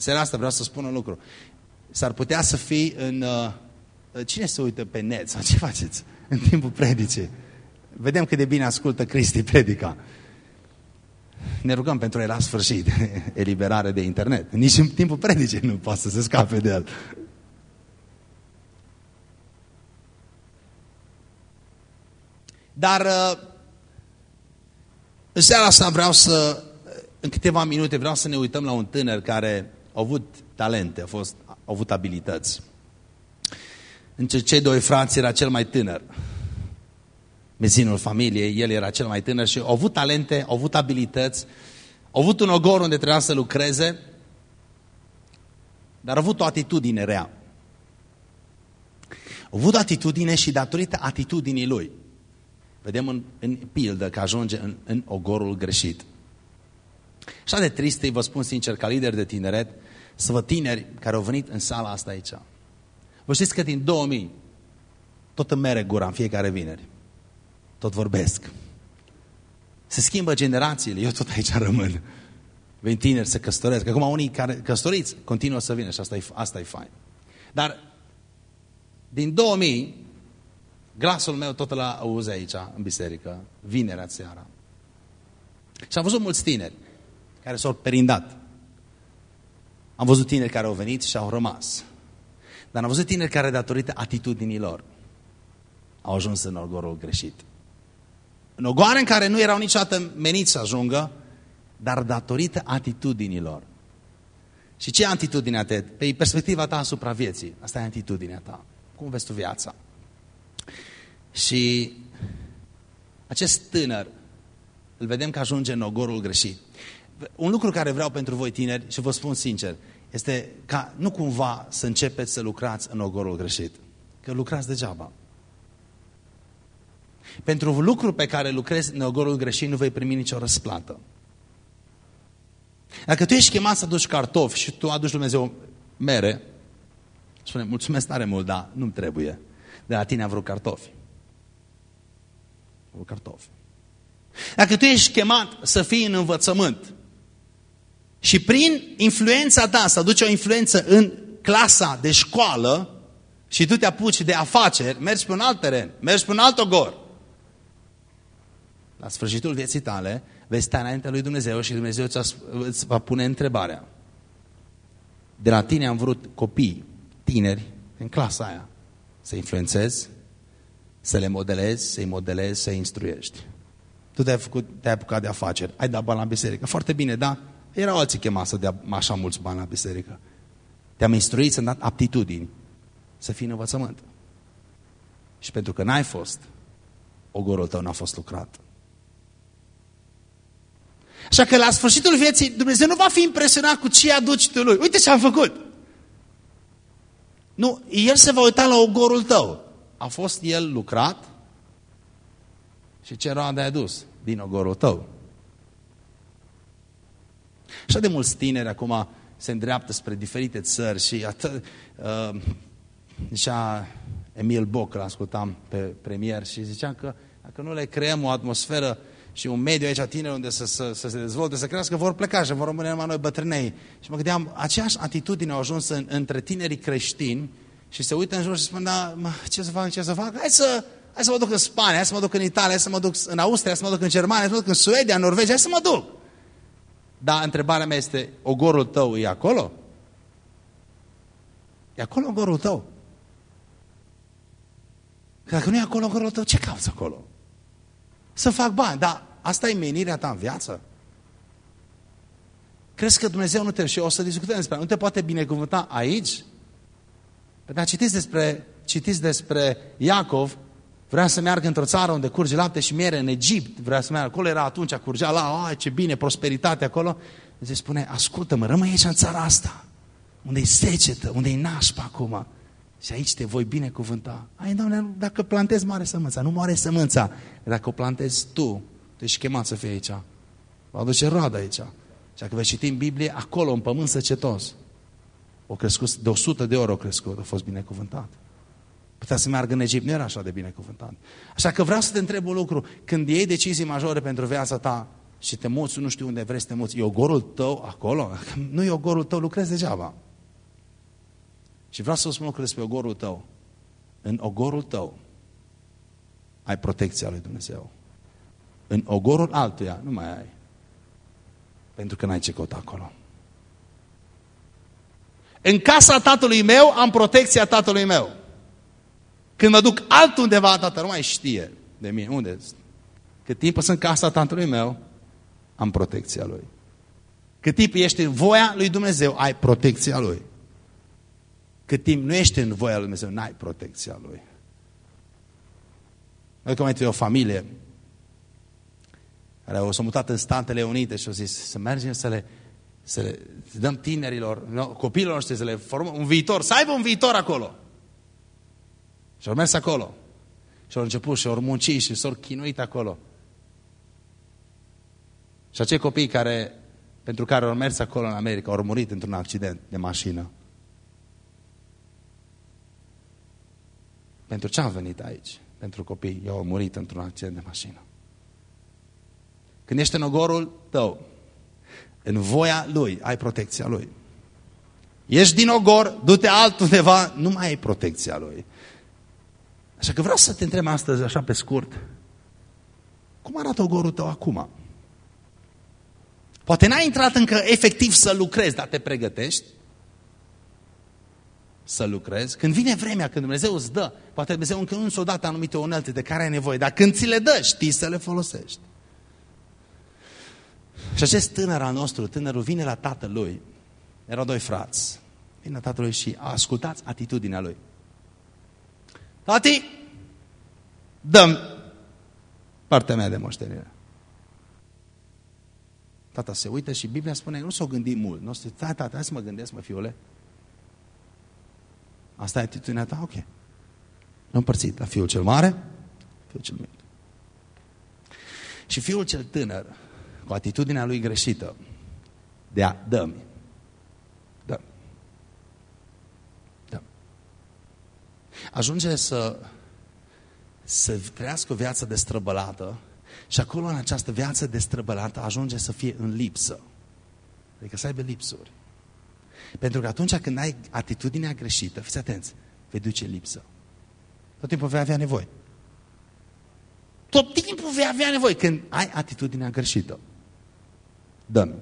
seara asta vreau să spun un lucru. S-ar putea să fii în... Uh, cine se uită pe net sau ce faceți în timpul predicii? Vedem cât de bine ascultă Cristi predica. Ne rugăm pentru el la sfârșit, eliberare de internet. Nici în timpul predicii nu poate să se scape de el. Dar uh, în seara asta vreau să, în câteva minute, vreau să ne uităm la un tânăr care a avut talente, a, fost, a avut abilități. Între cei doi frați era cel mai tânăr. Mezinul familiei, el era cel mai tânăr și a avut talente, a avut abilități, a avut un ogor unde trebuia să lucreze, dar a avut o atitudine rea. A avut atitudine și datorită atitudinii lui. Vedem în, în pildă că ajunge în, în ogorul greșit. Așa de trist vă spun sincer, ca lider de tineret, să văd tineri care au venit în sala asta aici. Vă știți că din 2000 tot îmi mere gura în fiecare vineri. Tot vorbesc. Se schimbă generațiile, eu tot aici rămân. Vin tineri să căsătoresc. Acum unii care căsătoriți continuă să vină și asta e, asta e fain. Dar din 2000, glasul meu tot la auzi aici, în biserică, vinerea seara. Și am văzut mulți tineri care s-au perindat. Am văzut tineri care au venit și au rămas. Dar am văzut tineri care, datorită atitudinilor, au ajuns în ogorul greșit. În ogoare în care nu erau niciodată meniți să ajungă, dar datorită atitudinilor. Și ce e atitudinea ta? Pe perspectiva ta asupra vieții. Asta e atitudinea ta. Cum vezi tu viața? Și acest tânăr, îl vedem că ajunge în ogorul greșit. Un lucru care vreau pentru voi tineri, și vă spun sincer, este ca nu cumva să începeți să lucrați în ogorul greșit. Că lucrați degeaba. Pentru lucruri pe care lucrezi în ogorul greșit nu vei primi nicio răsplată. Dacă tu ești chemat să aduci cartofi și tu aduci Dumnezeu mere, spune, mulțumesc tare mult, dar nu-mi trebuie. De la tine am vrut cartofi. Am vrut cartofi. Dacă tu ești chemat să fii în învățământ și prin influența ta să aduci o influență în clasa de școală și tu te apuci de afaceri, mergi pe un alt teren, mergi pe un alt ogor. La sfârșitul vieții tale vei sta înaintea lui Dumnezeu și Dumnezeu îți va pune întrebarea. De la tine am vrut copii, tineri, în clasa aia, să influențezi, să le modelezi, să-i modelezi, să-i instruiești. Tu te-ai făcut, te-ai apucat de afaceri, ai dat bani la biserică. Foarte bine, da? Erau alții chemați să dea așa mulți bani la biserică. Te-am instruit să-mi dat aptitudini, să fii în învățământ. Și pentru că n-ai fost, ogorul tău n-a fost lucrat. Așa că la sfârșitul vieții Dumnezeu nu va fi impresionat cu ce aduci tu lui. Uite ce am făcut. Nu, El se va uita la ogorul tău. A fost El lucrat și ce roade ai dus din ogorul tău. Așa de mulți tineri acum se îndreaptă spre diferite țări și atât, uh, zicea Emil Boc, îl ascultam pe premier și zicea că dacă nu le creăm o atmosferă și un mediu aici tineri unde să, să, să se dezvolte, să crească, vor pleca și vor rămâne numai noi bătrânei. Și mă gândeam, aceeași atitudine au ajuns în, între tinerii creștini și se uită în jur și spun, da, mă, ce să fac, ce să fac? Hai să, hai să mă duc în Spania, hai să mă duc în Italia, hai să mă duc în Austria, hai să mă duc în Germania, hai să mă duc în Suedia, în Norvegia, hai să mă duc. Dar întrebarea mea este, ogorul tău e acolo? E acolo ogorul tău? Că dacă nu e acolo ogorul tău, ce cauți acolo? Să fac bani, dar asta e menirea ta în viață? Crezi că Dumnezeu nu te... Și o să discutăm despre nu te poate binecuvânta aici? Păi, dar citiți despre, citiți despre Iacov, vrea să meargă într-o țară unde curge lapte și miere, în Egipt, vrea să meargă, acolo era atunci, curgea la, ai ce bine, prosperitate acolo. Se spune, ascultă-mă, rămâi aici în țara asta, unde e secetă, unde e nașpa acum. Și aici te voi binecuvânta. Ai, doamne, dacă plantezi mare sămânța, nu moare sămânța. Dacă o plantezi tu, tu ești chemat să fii aici. Va aduce roadă aici. Și dacă vei citi în Biblie, acolo, în pământ săcetos, o crescut, de 100 de ori o crescut, a fost binecuvântat. Putea să meargă în Egipt, nu era așa de binecuvântat. Așa că vreau să te întreb un lucru. Când iei decizii majore pentru viața ta și te muți, nu știu unde vrei să te muți, e ogorul tău acolo? Nu e ogorul tău, lucrezi degeaba. Și vreau să spun lucru despre ogorul tău. În ogorul tău ai protecția lui Dumnezeu. În ogorul altuia nu mai ai. Pentru că n-ai ce căuta acolo. În casa tatălui meu am protecția tatălui meu. Când mă duc altundeva, tatăl nu mai știe. de mine. Unde? Cât timp sunt casa tatălui meu, am protecția lui. Cât timp ești în voia lui Dumnezeu, ai protecția lui. Cât timp nu ești în voia lui Dumnezeu, n-ai protecția lui. Adică mai o familie care o s-a mutat în Statele Unite și au zis să mergem să le, să le să dăm tinerilor, no, copiilor noștri să le formăm un viitor, să aibă un viitor acolo. Și au mers acolo. Și au început și au muncit și s-au chinuit acolo. Și acei copii care, pentru care au mers acolo în America au murit într-un accident de mașină. Pentru ce am venit aici? Pentru copii. Eu au murit într-un accident de mașină. Când ești în ogorul tău, în voia lui, ai protecția lui. Ești din ogor, du-te altundeva, nu mai ai protecția lui. Așa că vreau să te întreb astăzi, așa pe scurt, cum arată ogorul tău acum? Poate n-ai intrat încă efectiv să lucrezi, dar te pregătești să lucrezi. Când vine vremea, când Dumnezeu îți dă, poate Dumnezeu încă nu ți-o dat anumite unelte de care ai nevoie, dar când ți le dă, știi să le folosești. Și acest tânăr al nostru, tânărul, vine la tatălui. Erau doi frați. Vine la tatălui și ascultați atitudinea lui. Tati, dăm partea mea de moștenire. Tata se uită și Biblia spune, nu s-o gândi mult. Nu s-o tata, hai să mă gândesc, mă, fiule. Asta e atitudinea ta? Ok. Nu împărțit la fiul cel mare, fiul cel mic. Și fiul cel tânăr cu atitudinea lui greșită de a dă-mi. Dă. Dă. Ajunge să, să trăiască o viață destrăbălată și acolo în această viață destrăbălată ajunge să fie în lipsă. Adică să aibă lipsuri. Pentru că atunci când ai atitudinea greșită, fiți atenți, vei duce lipsă. Tot timpul vei avea nevoie. Tot timpul vei avea nevoie când ai atitudinea greșită. Dă-mi.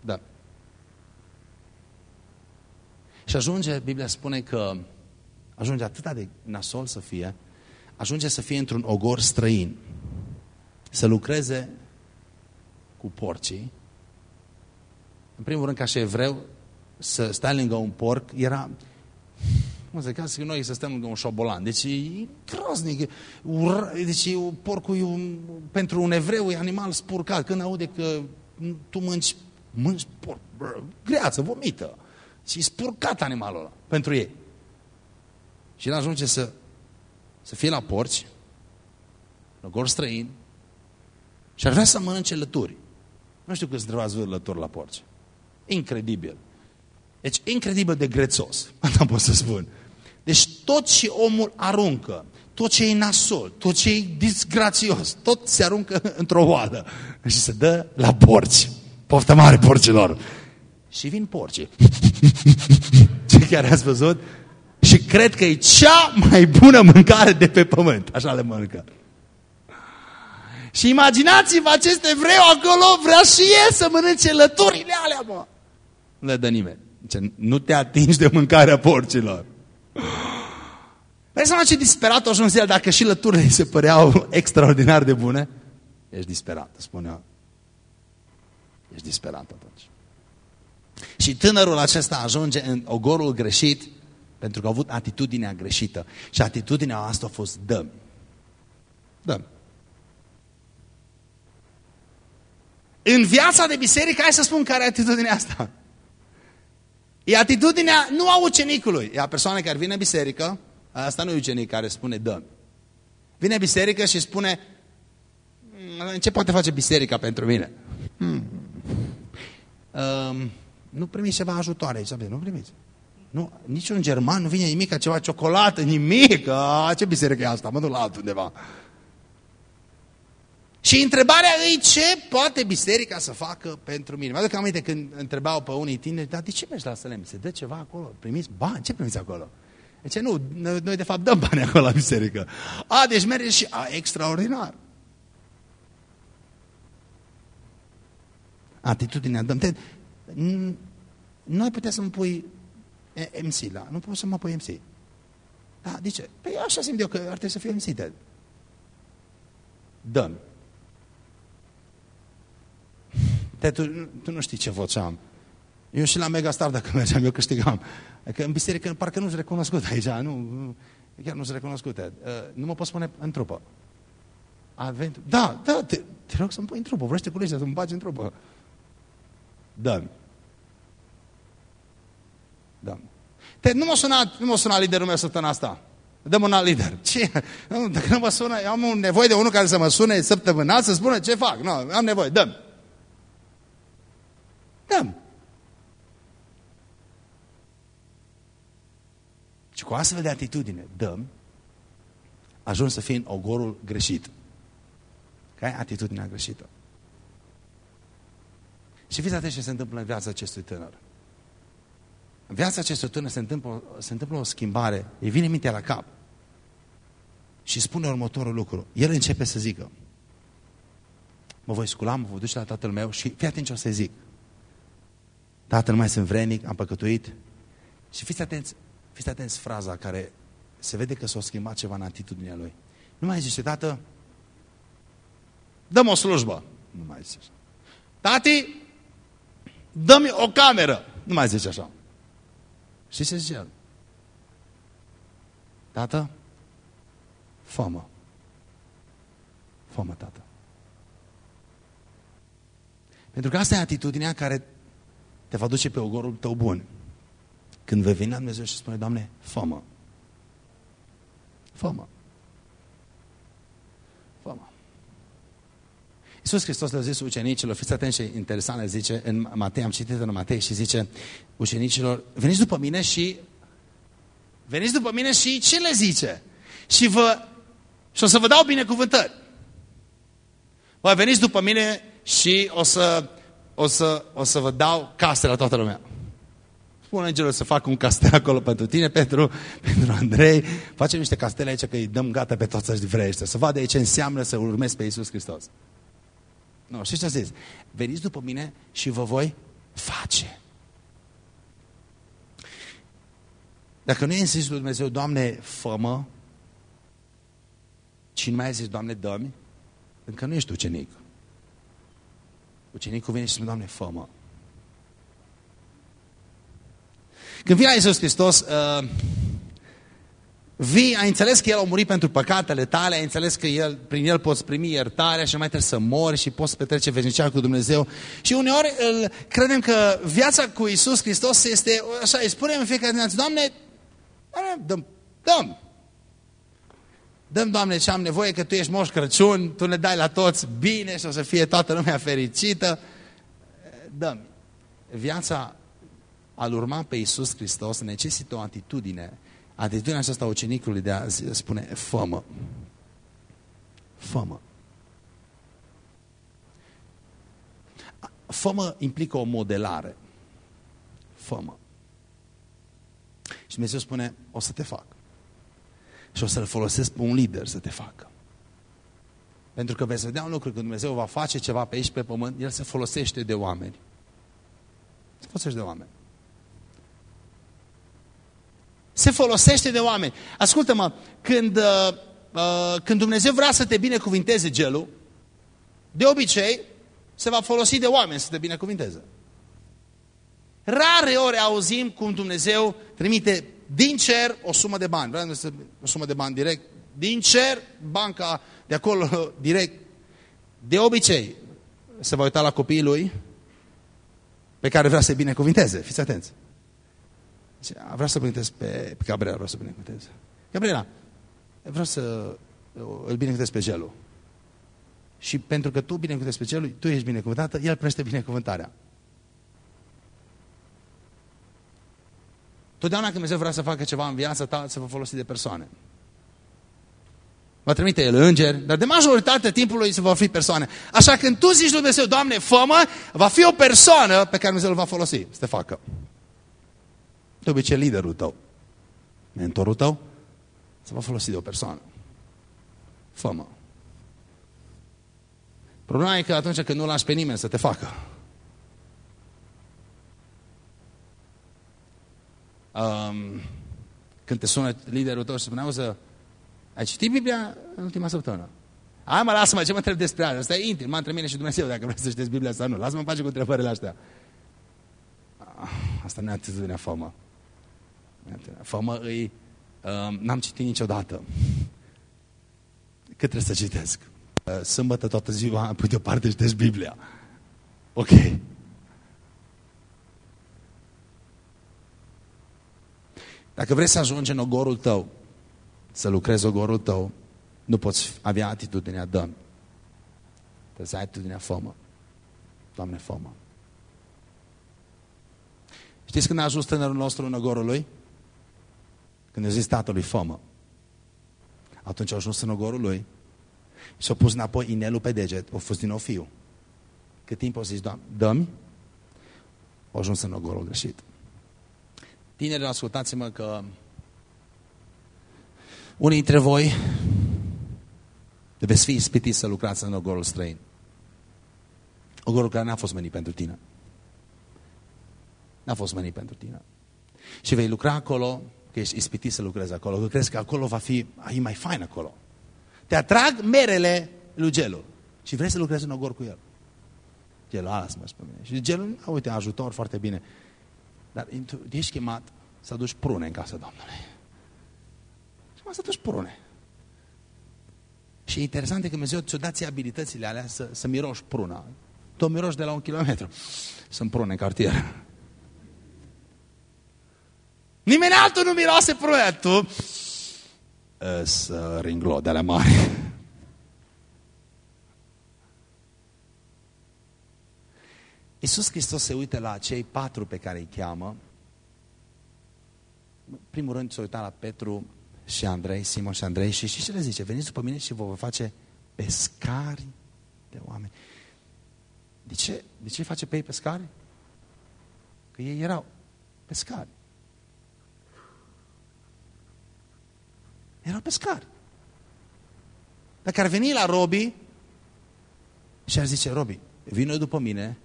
Da. Și ajunge, Biblia spune că ajunge atât de nasol să fie, ajunge să fie într-un ogor străin, să lucreze cu porcii. În primul rând, ca și evreu, să stai lângă un porc era cum să zic, că noi să stăm lângă un șobolan. Deci e groznic. Deci porcul e un, pentru un evreu e animal spurcat. Când aude că tu mânci, mânci porc, bă, greață, vomită. Și spurcat animalul ăla pentru ei. Și el ajunge să, să fie la porci, la gor străin, și ar vrea să mănânce lături. Nu știu câți întrebați voi lături la porci. Incredibil. Deci, incredibil de grețos. Asta pot să spun. Deci tot ce omul aruncă, tot ce e nasol, tot ce e disgrațios, tot se aruncă într-o oală și se dă la porci. Poftă mare porcilor. Și vin porci. Cei care ați văzut? Și cred că e cea mai bună mâncare de pe pământ. Așa le mănâncă. Și imaginați-vă acest evreu acolo, vrea și el să mănânce lăturile alea, mă. Nu le dă nimeni. nu te atingi de mâncarea porcilor. Vezi seama ce disperat a ajuns el dacă și lăturile îi se păreau extraordinar de bune? Ești disperat, spune eu. Ești disperat atunci. Și tânărul acesta ajunge în ogorul greșit pentru că a avut atitudinea greșită. Și atitudinea asta a fost dăm. Dăm. În viața de biserică, hai să spun care e atitudinea asta. E atitudinea nu a ucenicului, e a persoanei care vine în biserică, asta nu e ucenic care spune dă Vine în biserică și spune, mm, ce poate face biserica pentru mine? Hmm. Um, nu primiți ceva ajutoare aici, nu primiți. Nu, niciun german nu vine nimic, ceva ciocolată, nimic. A, ce biserică e asta? Mă duc la altundeva. Și întrebarea e ce poate biserica să facă pentru mine. Mă aduc aminte când întrebau pe unii tineri, dar de ce mergi la Sălem? Se dă ceva acolo? Primiți bani? Ce primiți acolo? Deci nu, noi de fapt dăm bani acolo la biserică. A, deci merge și, a, extraordinar. Atitudinea dăm. Te, nu ai putea să-mi pui MC la, nu pot să mă pui MC. Da, de ce? Păi așa simt eu că ar trebui să fie MC, Ted. dă-mi. Te, tu, tu nu știi ce voce am. Eu și la Megastar, dacă mergeam, eu câștigam. Adică în biserică parcă nu-s recunoscut aici, nu, nu chiar nu-s recunoscute. Uh, nu mă pot spune în trupă. Advent. Da, da, te, te rog să-mi pui în trupă, vrește cu legea să-mi bagi în trupă. Dă-mi. Dă-mi. Te, nu m-a sunat, nu m-a sunat liderul meu săptămâna asta. Dăm un alt lider. Ce? Dacă nu mă sună, eu am nevoie de unul care să mă sune săptămânal să spună ce fac. Nu, am nevoie, dăm. Dăm. Și cu astfel de atitudine, dăm, ajung să fii în ogorul greșit. Că ai atitudinea greșită. Și fiți atenți ce se întâmplă în viața acestui tânăr. În viața acestui tânăr se întâmplă, se întâmplă o schimbare, îi vine mintea la cap. Și spune următorul lucru. El începe să zică, mă voi scula, mă voi duce la tatăl meu și fii atent ce o să zic. Tatăl mai sunt vrenic, am păcătuit. Și fiți atenți, fiți atenți fraza care se vede că s-a schimbat ceva în atitudinea lui. Nu mai zice, tată, dăm o slujbă. Nu mai zice așa. Tati, dă-mi o cameră. Nu mai zice așa. Și ce zice el? Tată, fă-mă. Fă-mă, tată. Pentru că asta e atitudinea care te va duce pe ogorul tău bun. Când vei veni la Dumnezeu și spune, Doamne, fă-mă. Fă-mă. Iisus Hristos le-a zis ucenicilor, fiți atenți ce interesant le zice, în Matei, am citit în Matei și zice ucenicilor, veniți după mine și veniți după mine și ce le zice? Și, vă, și o să vă dau binecuvântări. Vă veniți după mine și o să, o să, o să vă dau case la toată lumea. Spune îngerul să facă un castel acolo pentru tine, pentru, pentru Andrei. Facem niște castele aici că îi dăm gata pe toți ăștia vrește. Să vadă ce înseamnă să urmezi pe Iisus Hristos. Nu, știți ce zis? Veniți după mine și vă voi face. Dacă nu e insist lui Dumnezeu, Doamne, fă-mă, cine mai zis, Doamne, dă-mi, încă nu ești ucenic. Ucenicul vine și spune, Doamne, fă-mă. Când vine la Iisus Hristos, uh, vii, ai înțeles că El a murit pentru păcatele tale, ai înțeles că el, prin El poți primi iertarea și nu mai trebuie să mori și poți petrece veșnicia cu Dumnezeu. Și uneori îl, credem că viața cu Iisus Hristos este, așa, îi spunem în fiecare dimineață, Doamne, dăm, dăm. Dăm, Doamne, ce am nevoie, că Tu ești moș Crăciun, Tu ne dai la toți bine și o să fie toată lumea fericită. Dăm. Viața al urma pe Iisus Hristos necesită o atitudine. Atitudinea aceasta a ucenicului de a spune, fămă. Fămă. Fămă implică o modelare. Fămă. Și Dumnezeu spune, o să te fac. Și o să-l folosesc pe un lider să te facă. Pentru că veți vedea un lucru, când Dumnezeu va face ceva pe aici, pe pământ, El se folosește de oameni. Se folosește de oameni se folosește de oameni. Ascultă-mă, când, uh, uh, când Dumnezeu vrea să te binecuvinteze gelul, de obicei se va folosi de oameni să te binecuvinteze. Rare ori auzim cum Dumnezeu trimite din cer o sumă de bani. Vreau să o sumă de bani direct. Din cer, banca de acolo direct. De obicei se va uita la copiii lui pe care vrea să-i binecuvinteze. Fiți atenți. Vreau să binecuvântez pe, pe Gabriela, vreau să binecuvântez. Gabriela, vreau să îl binecuvântez pe gelul. Și pentru că tu binecuvântezi pe gelul, tu ești binecuvântată, el primește binecuvântarea. Totdeauna când Dumnezeu vrea să facă ceva în viața ta, să vă folosi de persoane. Va trimite el îngeri, dar de majoritatea timpului se vor fi persoane. Așa când tu zici lui Dumnezeu, Doamne, fă va fi o persoană pe care Dumnezeu îl va folosi să te facă. De obicei, liderul tău, mentorul tău, se va folosi de o persoană. Fămă. Problema e că atunci când nu lași pe nimeni să te facă, um, când te sună liderul tău și spune, să ai citit Biblia în ultima săptămână? Hai mă, lasă-mă, ce mă întreb despre asta? Asta e intim, mă între mine și Dumnezeu dacă vreți să știți Biblia sau nu. Lasă-mă în pace cu întrebările astea. Ah, asta nu e atitudinea famă. Famă îi... Uh, N-am citit niciodată. Cât trebuie să citesc? Uh, sâmbătă toată ziua, pe de o parte citesc Biblia. Ok. Dacă vrei să ajungi în ogorul tău, să lucrezi ogorul tău, nu poți avea atitudinea dă. Trebuie să ai atitudinea fămă. Doamne, fămă. Știți când a ajuns tânărul nostru în ogorul lui? Când a zis tatălui fămă. Atunci a ajuns în ogorul lui și a pus înapoi inelul pe deget. A fost din nou fiu. Cât timp a zis, Doamne, dă-mi, a ajuns în ogorul greșit. Tineri, ascultați-mă că unii dintre voi veți fi ispitiți să lucrați în ogorul străin. Ogorul care n-a fost menit pentru tine. N-a fost menit pentru tine. Și vei lucra acolo, că ești ispitit să lucrezi acolo, că crezi că acolo va fi, e mai fain acolo. Te atrag merele lui Gelu și vrei să lucrezi în ogor cu el. Gelu, lasă mă pe mine. Și Gelu, uite, ajutor foarte bine. Dar tu ești chemat să aduci prune în casa Domnului. Și mă să aduci prune. Și e interesant că Dumnezeu ți-o dat abilitățile alea să, să miroși pruna. Tu miroși de la un kilometru. Sunt prune în cartier. Nimeni altul nu miroase prune. Tu să ringlo de la mare. Iisus Hristos se uită la cei patru pe care îi cheamă. În primul rând se uita la Petru și Andrei, Simon și Andrei și știți ce le zice? Veniți după mine și vă vă face pescari de oameni. De ce, de ce face pe ei pescari? Că ei erau pescari. Erau pescari. Dacă ar veni la Robi și ar zice, Robi, vină după mine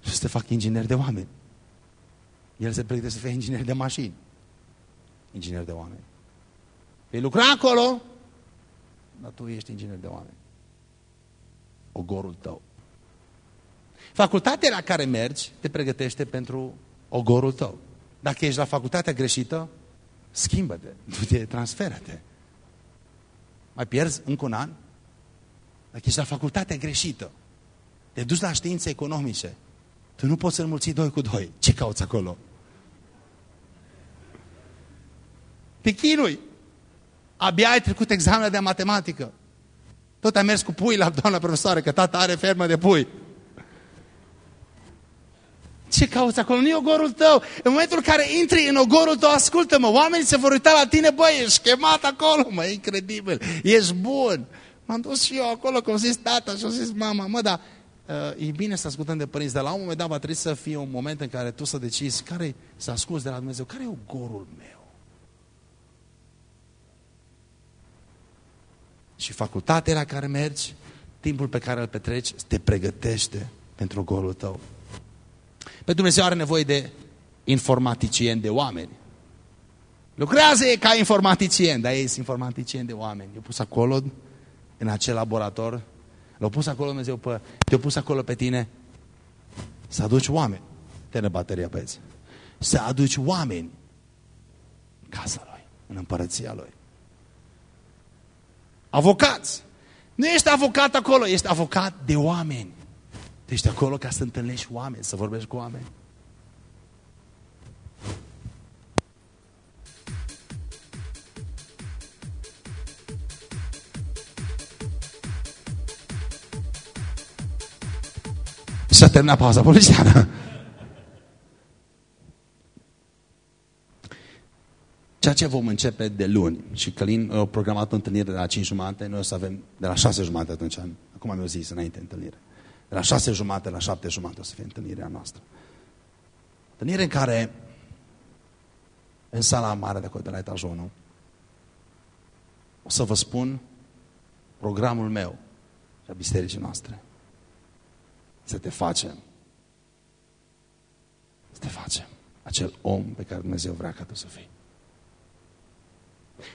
și să te fac inginer de oameni. El se pregătește să fie inginer de mașini. Inginer de oameni. Vei lucra acolo, dar tu ești inginer de oameni. Ogorul tău. Facultatea la care mergi te pregătește pentru ogorul tău. Dacă ești la facultatea greșită, schimbă-te, du-te, transferă-te. Mai pierzi încă un an? Dacă ești la facultatea greșită, te duci la științe economice, tu nu poți să înmulți doi cu doi. Ce cauți acolo? Te chinui. Abia ai trecut examenul de matematică. Tot ai mers cu pui la doamna profesoară, că tata are fermă de pui. Ce cauți acolo? Nu e ogorul tău. În momentul în care intri în ogorul tău, ascultă-mă, oamenii se vor uita la tine, băi, ești chemat acolo, mă, e incredibil, ești bun. M-am dus și eu acolo, cum zis tata și au zis mama, mă, dar uh, e bine să ascultăm de părinți, dar la un moment dat va trebui să fie un moment în care tu să decizi care, să asculți de la Dumnezeu, care e ogorul meu? Și facultatea la care mergi, timpul pe care îl petreci, te pregătește pentru golul tău. Pe Dumnezeu are nevoie de informaticieni de oameni. Lucrează ca informaticieni, dar ei sunt informaticieni de oameni. I-au pus acolo, în acel laborator, l-au pus acolo Dumnezeu pe, te-a pus acolo pe tine să aduci oameni. Teră bateria pe zi. Să aduci oameni în casa lui, în împărăția lui. Avocați. Nu ești avocat acolo, ești avocat de oameni. Tu ești acolo ca să întâlnești oameni, să vorbești cu oameni. Și a terminat pauza polițiană. Ceea ce vom începe de luni și Călin a programat o întâlnire de la 5 jumate, noi o să avem de la 6 jumate atunci, acum mi-au zis înainte întâlnire. De la 6 jumate la 7 jumate o să fie întâlnirea noastră. Întâlnire în care, în sala mare de acolo, de la etajul 1, o să vă spun programul meu și a bisericii noastre. Să te facem. Să te facem acel om pe care Dumnezeu vrea ca tu să fii.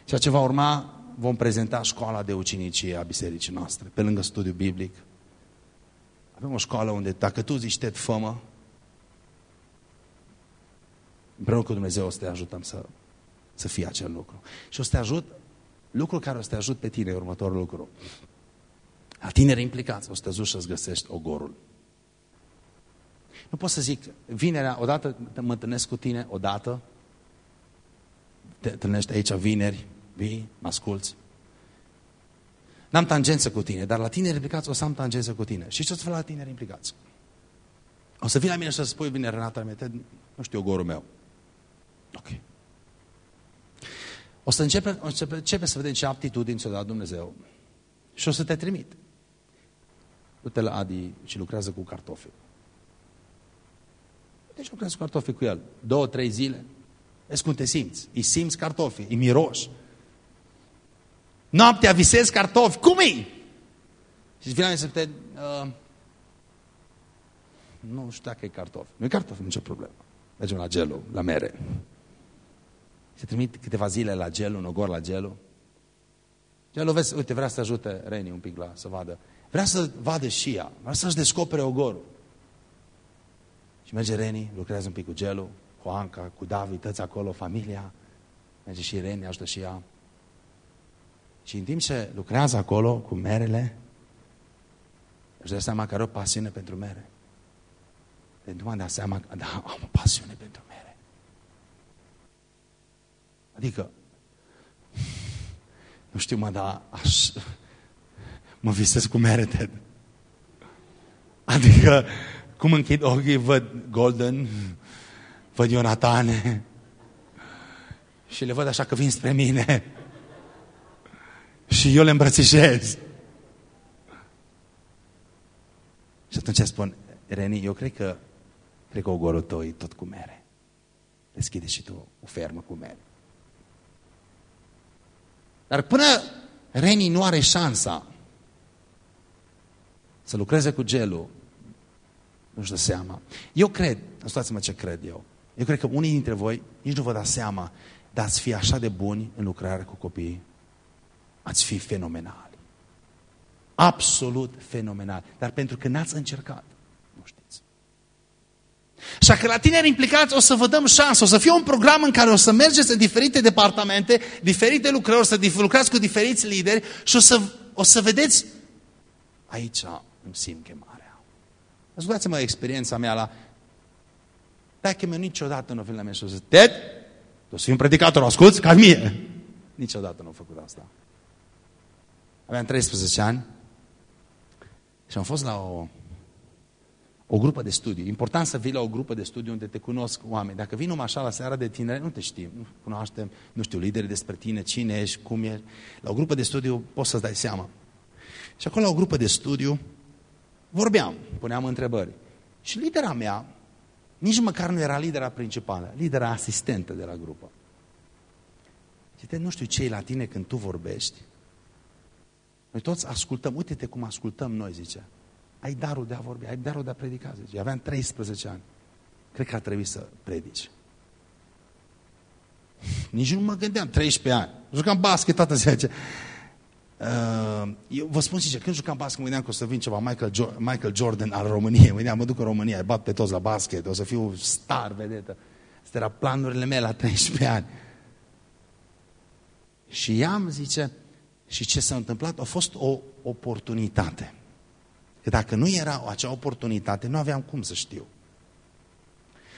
Ceea ce va urma vom prezenta școala de ucenicie a bisericii noastre, pe lângă studiu biblic. Avem o școală unde dacă tu zici Ted Fămă, împreună cu Dumnezeu o să te ajutăm să, să fie acel lucru. Și o să te ajut, lucrul care o să te ajut pe tine e următorul lucru. La tineri implicați, o să te duci să-ți găsești ogorul. Nu pot să zic, vinerea, odată mă întâlnesc cu tine, odată, te întâlnești aici vineri, vii, mă asculți. N-am tangență cu tine, dar la tineri implicați o să am tangență cu tine. Și ce o să fac la tineri implicați? O să vii la mine și să spui, bine, Renata, nu știu ogorul meu. Ok. O să începe, o să începe să vedem ce aptitudini ți-o dat Dumnezeu și o să te trimit. Du-te la Adi și lucrează cu cartofi. Deci lucrează cu cartofi cu el. Două, trei zile. Vezi cum te simți. Îi simți cartofi, îi miroși. Noaptea visezi cartofi. Cum e? Și vine să te... Uh, nu știu dacă e cartofi. Nu e cartofi, nicio problemă. Mergem la gelu, la mere. Se trimit câteva zile la gelu, un ogor la gelu. Gelu, vezi, uite, vrea să ajute Reni un pic la să vadă. Vrea să vadă și ea, vrea să-și descopere ogorul. Și merge Reni, lucrează un pic cu gelu, cu Anca, cu David, toți acolo, familia. Merge și Reni, ajută și ea. Și în timp ce lucrează acolo cu merele, își dă seama că are o pasiune pentru mere. Pentru mă da seama că da, am o pasiune pentru mere. Adică, nu știu mă, dar aș, mă visez cu mere, Ted. Adică, cum închid ochii, văd Golden, văd Ionatane și le văd așa că vin spre mine și eu le îmbrățișez. Și atunci spun, Reni, eu cred că, cred că ogorul tău e tot cu mere. Deschide și tu o fermă cu mere. Dar până Reni nu are șansa să lucreze cu gelul, nu-și dă seama. Eu cred, ascultați-mă ce cred eu, eu cred că unii dintre voi nici nu vă dați seama, dar ați fi așa de buni în lucrare cu copiii. Ați fi fenomenali. Absolut fenomenal. Dar pentru că n-ați încercat, nu știți. Așa că la tineri implicați o să vă dăm șansă, o să fie un program în care o să mergeți în diferite departamente, diferite lucrări, o să lucrați cu diferiți lideri și o să, o să vedeți, aici îmi simt chemarea. Ascultați-mă experiența mea la... Dacă meu niciodată nu vine la mine și o să Ted, o să fiu un predicator, o asculți ca mie. Niciodată nu am făcut asta. Aveam 13 ani și am fost la o, o grupă de studiu. Important să vii la o grupă de studiu unde te cunosc oameni. Dacă vii numai așa la seara de tinere, nu te știm, nu cunoaștem, nu știu, lideri despre tine, cine ești, cum ești. La o grupă de studiu poți să-ți dai seama. Și acolo la o grupă de studiu vorbeam, puneam întrebări. Și lidera mea, nici măcar nu era lidera principală, lidera asistentă de la grupă. Și te, nu știu ce la tine când tu vorbești, noi toți ascultăm, uite-te cum ascultăm noi, zice. Ai darul de a vorbi, ai darul de a predica, zice. Eu aveam 13 ani. Cred că ar trebui să predici. Nici nu mă gândeam, 13 ani. Jucam basket toată ziua. Zice. Uh, eu vă spun zice, când jucam basket, mă gândeam că o să vin ceva Michael, jo Michael Jordan al României. Mă gândeam, mă duc în România, bat pe toți la basket, o să fiu star, vedetă. Astea erau planurile mele la 13 ani. Și i-am, zice, și ce s-a întâmplat? A fost o oportunitate. Că dacă nu era acea oportunitate, nu aveam cum să știu.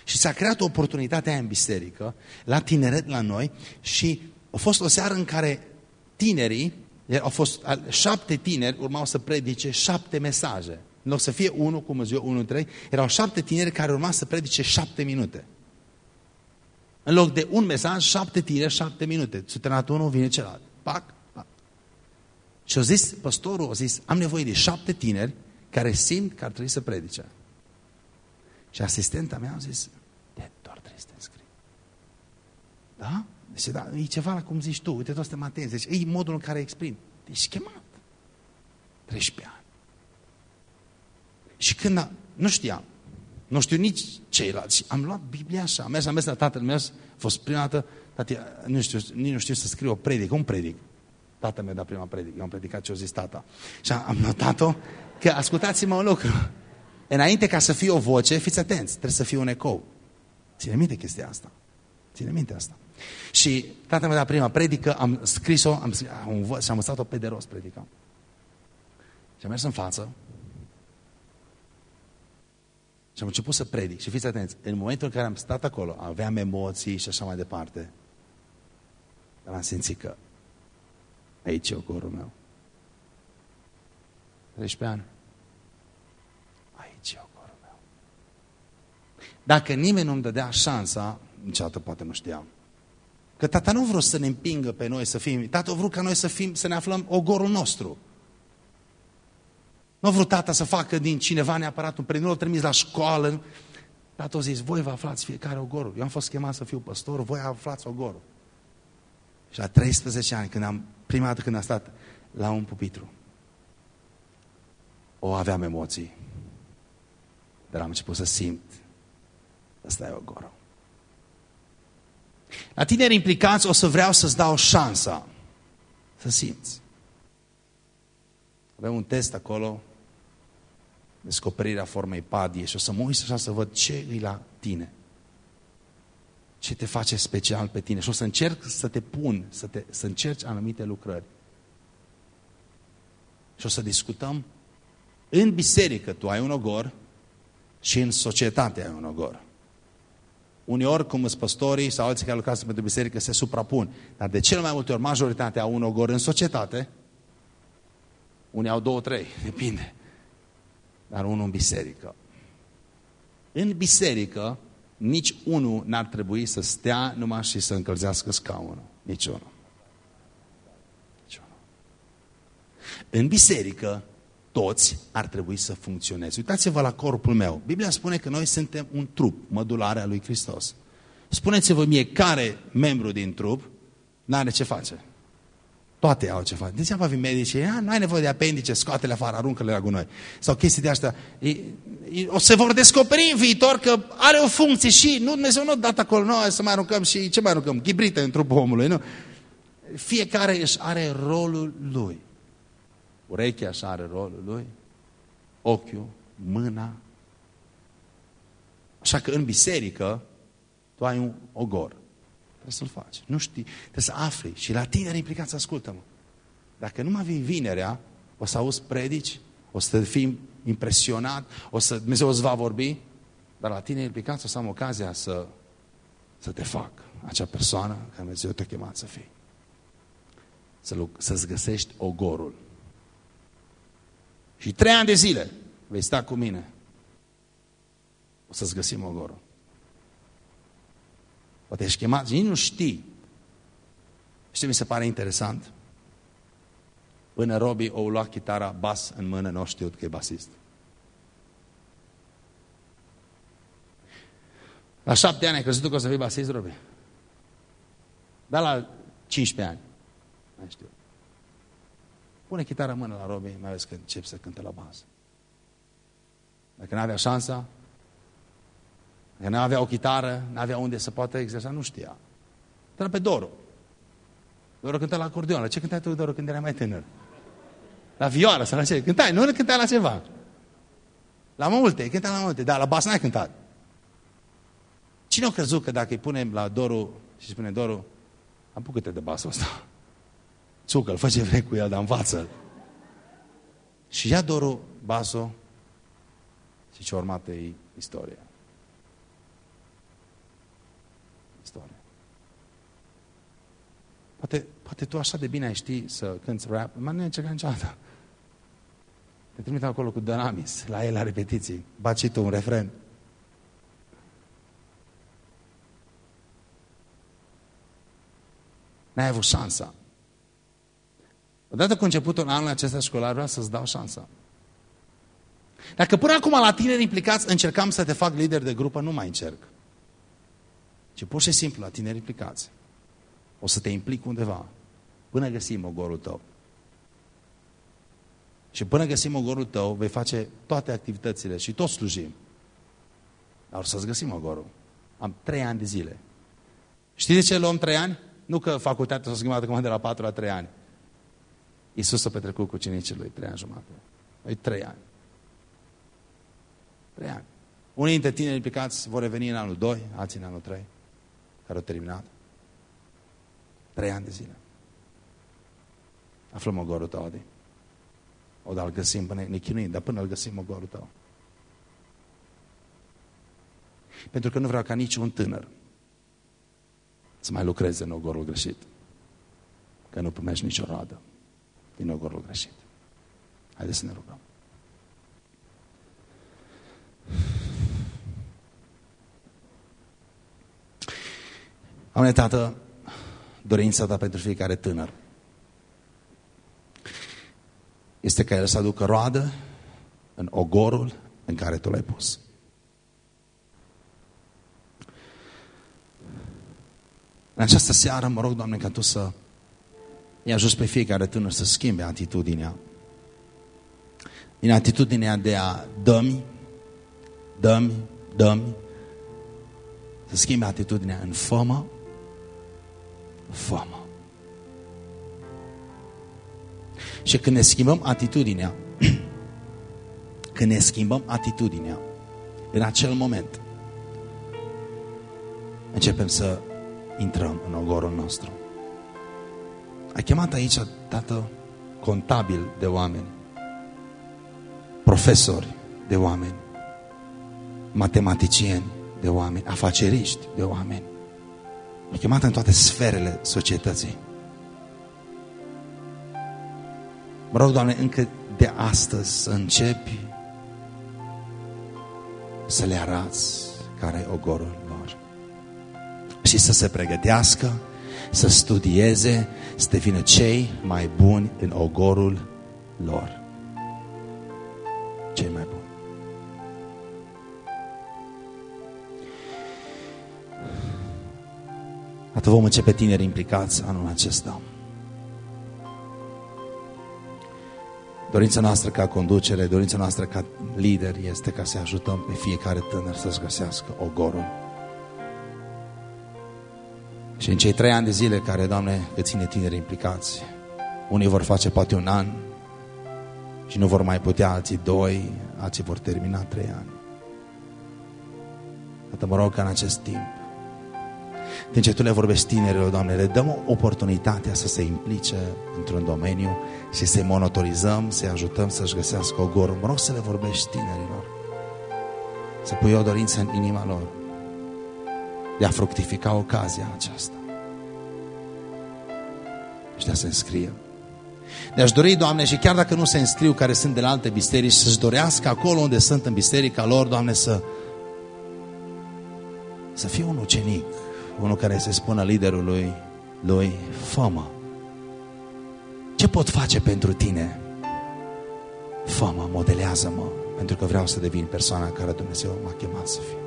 Și s-a creat o oportunitate aia în biserică, la tineret la noi, și a fost o seară în care tinerii, au fost șapte tineri, urmau să predice șapte mesaje. În loc să fie unul, cum ziua, unul, trei, erau șapte tineri care urmau să predice șapte minute. În loc de un mesaj, șapte tineri, șapte minute. Sutenat unul, vine celălalt. Pac, și a zis, păstorul a zis, am nevoie de șapte tineri care simt că ar trebui să predice. Și asistenta mea a zis, de, doar trebuie să te înscrii. Da? Deci, da, e ceva cum zici tu, uite, toți suntem atenți. Deci, e modul în care exprim. Deci, chemat. 13 ani. Și când, a, nu știam, nu știu nici ceilalți, am luat Biblia așa, am mers, am mers la tatăl meu, a fost prima dată, tati, nu știu, nici nu știu să scriu o predică, un predic. Tata mi-a dat prima predică. Eu am predicat ce-o zis tata. Și am notat-o că ascultați-mă un lucru. Înainte ca să fie o voce, fiți atenți, trebuie să fie un ecou. Ține minte chestia asta. Ține minte asta. Și tata mi-a dat prima predică, am scris-o am, am, și am învățat-o pe de rost predica. Și am mers în față și am început să predic. Și fiți atenți, în momentul în care am stat acolo, aveam emoții și așa mai departe, dar am simțit că aici e ogorul meu. 13 ani. Aici e ogorul meu. Dacă nimeni nu-mi dădea șansa, niciodată poate nu știam. Că tata nu vreau să ne împingă pe noi să fim, tata vreau ca noi să, fim, să ne aflăm ogorul nostru. Nu a vrut tata să facă din cineva neapărat un predic, nu l-a trimis la școală. Tata a zis, voi vă aflați fiecare ogorul. Eu am fost chemat să fiu păstor, voi aflați ogorul. Și la 13 ani, când am, prima dată când am stat la un pupitru, o aveam emoții. Dar am început să simt. Ăsta e ogorul. La tineri implicați o să vreau să-ți dau șansa să simți. Avem un test acolo, descoperirea formei padie și o să mă uit așa să văd ce e la tine. Ce te face special pe tine și o să încerc să te pun, să, te, să încerci anumite lucrări. Și o să discutăm în biserică tu ai un ogor și în societate ai un ogor. Uneori, cum sunt păstorii sau alții care lucrează pentru biserică, se suprapun. Dar de cel mai multe ori, majoritatea au un ogor în societate. Unii au două, trei, depinde. Dar unul în biserică. În biserică, nici unul n-ar trebui să stea numai și să încălzească scaunul. Nici unul. Nici unul. În biserică, toți ar trebui să funcționeze. Uitați-vă la corpul meu. Biblia spune că noi suntem un trup, mădulare a lui Hristos. Spuneți-vă mie care membru din trup n-are ce face. Toate au ce face. Degeaba vin medici, nu ai nevoie de apendice, scoate-le afară, aruncă-le la gunoi. Sau chestii de astea. E, e, o să vor descoperi în viitor că are o funcție și nu Dumnezeu nu a dat acolo noi să mai aruncăm și ce mai aruncăm? Ghibrite în trupul omului, nu? Fiecare își are rolul lui. Urechea așa are rolul lui, ochiul, mâna. Așa că în biserică tu ai un ogor. Trebuie să-l faci. Nu știi, trebuie să afli. Și la tineri implicați, ascultă-mă. Dacă nu mai vii vinerea, o să auzi predici, o să fii impresionat, o să, Dumnezeu îți va vorbi, dar la tine implicați o să am ocazia să, să te fac acea persoană care Dumnezeu te-a chemat să fii. Să, să-ți găsești ogorul. Și trei ani de zile vei sta cu mine. O să-ți găsim ogorul. Poate ești chemat, nici nu știi. Și mi se pare interesant? Până Robi o lua chitara bas în mână, nu știut că e basist. La șapte ani ai crezut că o să fii basist, Robi? Dar la 15 ani. Mai știu. Pune chitara în mână la Robi, mai vezi că încep să cânte la bază. Dacă nu avea șansa, dacă nu avea o chitară, nu avea unde să poată exersa, nu știa. Dar pe Doru. Doru cânta la acordeon. La ce cântai tu, Doru, când erai mai tânăr? La vioară sau la ce? Cântai, nu cântai la ceva. La multe, cântai la multe, dar la bas n-ai cântat. Cine a crezut că dacă îi punem la Doru și spune Doru, apucă-te de basul ăsta. Țucă-l, fă ce vrei cu el, dar învață-l. Și ia Doru basul și ce urmată e istoria. Istoria. Poate, poate tu așa de bine ai ști să cânti rap, mai nu ai încercat niciodată. Te trimite acolo cu Danamis, la el la repetiții. Baci tu un refren. N-ai avut șansa. Odată cu începutul anului acesta școlar, vreau să-ți dau șansa. Dacă până acum la tineri implicați încercam să te fac lider de grupă, nu mai încerc. Ci pur și simplu la tineri implicați. O să te implic undeva până găsim ogorul tău. Și până găsim ogorul tău, vei face toate activitățile și tot slujim. Dar o să-ți găsim ogorul. Am trei ani de zile. Știi de ce luăm trei ani? Nu că facultatea s-a schimbat acum de la patru la trei ani. Iisus a petrecut cu cinicii lui trei ani jumate. Ei trei ani. Trei ani. Unii dintre tineri implicați vor reveni în anul 2, alții în anul 3, care au terminat. Trei ani de zile. Aflăm ogorul tău, Adi. O, dar îl găsim până ne chinuim, dar până îl găsim ogorul tău. Pentru că nu vreau ca niciun tânăr să mai lucreze în ogorul greșit. Că nu primești nicio roadă din ogorul greșit. Haideți să ne rugăm. Doamne, Tată, dorința Ta pentru fiecare tânăr este ca el să aducă roadă în ogorul în care Tu l-ai pus. În această seară mă rog, Doamne, ca Tu să i ajuns pe fiecare tânăr să schimbe atitudinea. Din atitudinea de a dămi, dămi, dămi, să schimbe atitudinea în fămă, fămă. Și când ne schimbăm atitudinea, când ne schimbăm atitudinea, în acel moment, începem să intrăm în ogorul nostru. Ai chemat aici, tată, contabil de oameni, profesori de oameni, matematicieni de oameni, afaceriști de oameni. Ai chemat în toate sferele societății. Mă rog, Doamne, încă de astăzi să începi să le arați care e ogorul lor și să se pregătească, să studieze, să devină cei mai buni în ogorul lor. Cei mai buni. Vom începe tineri implicați anul acesta. Dorința noastră ca conducere, dorința noastră ca lider este ca să ajutăm pe fiecare tânăr să-și găsească ogorul. Și în cei trei ani de zile care, Doamne, că ține tineri implicați, unii vor face poate un an și nu vor mai putea, alții doi, alții vor termina trei ani. Tată, mă rog ca în acest timp din ce Tu le vorbești tinerilor, Doamne, le dăm oportunitatea să se implice într-un domeniu și să-i monitorizăm, să-i ajutăm să-și găsească o goră. Mă rog să le vorbești tinerilor. Să pui o dorință în inima lor de a fructifica ocazia aceasta. Și de a se înscrie. Ne-aș dori, Doamne, și chiar dacă nu se înscriu care sunt de la alte biserici, să-și dorească acolo unde sunt în biserica lor, Doamne, să să fie un ucenic unul care se spună liderului lui, fă-mă. Ce pot face pentru tine? Fă-mă, modelează-mă, pentru că vreau să devin persoana care Dumnezeu m-a chemat să fiu.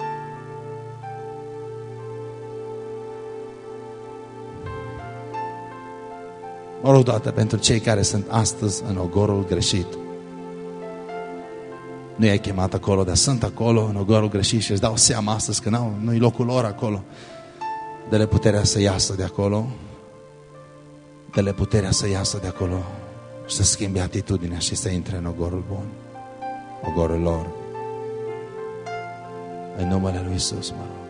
Mă rog, Doamne, pentru cei care sunt astăzi în ogorul greșit. Nu i-ai chemat acolo, dar sunt acolo în ogorul greșit și îți dau seama astăzi că nu-i locul lor acolo. Dă-le puterea să iasă de acolo. Dă-le puterea să iasă de acolo și să schimbe atitudinea și să intre în ogorul bun. Ogorul lor. În numele Lui Isus, mă rog.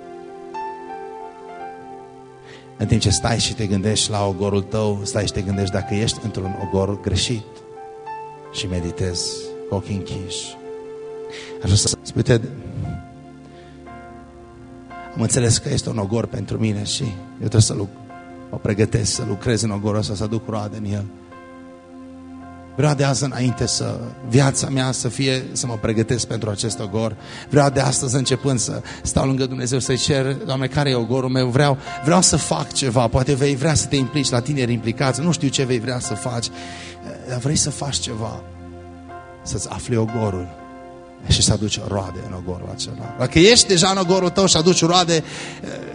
În timp ce stai și te gândești la ogorul tău, stai și te gândești dacă ești într-un ogor greșit și meditezi cu ochii închiși. Aș vrea să spui, am înțeles că este un ogor pentru mine și eu trebuie să mă pregătesc să lucrez în ogorul ăsta, să aduc roade în el. Vreau de azi înainte să viața mea să fie, să mă pregătesc pentru acest ogor. Vreau de astăzi începând să stau lângă Dumnezeu să-i cer, Doamne, care e ogorul meu? Vreau, vreau să fac ceva. Poate vei vrea să te implici la tineri implicați. Nu știu ce vei vrea să faci. Dar vrei să faci ceva. Să-ți afli ogorul și să aduci roade în ogorul acela. Dacă ești deja în ogorul tău și aduci roade, eh,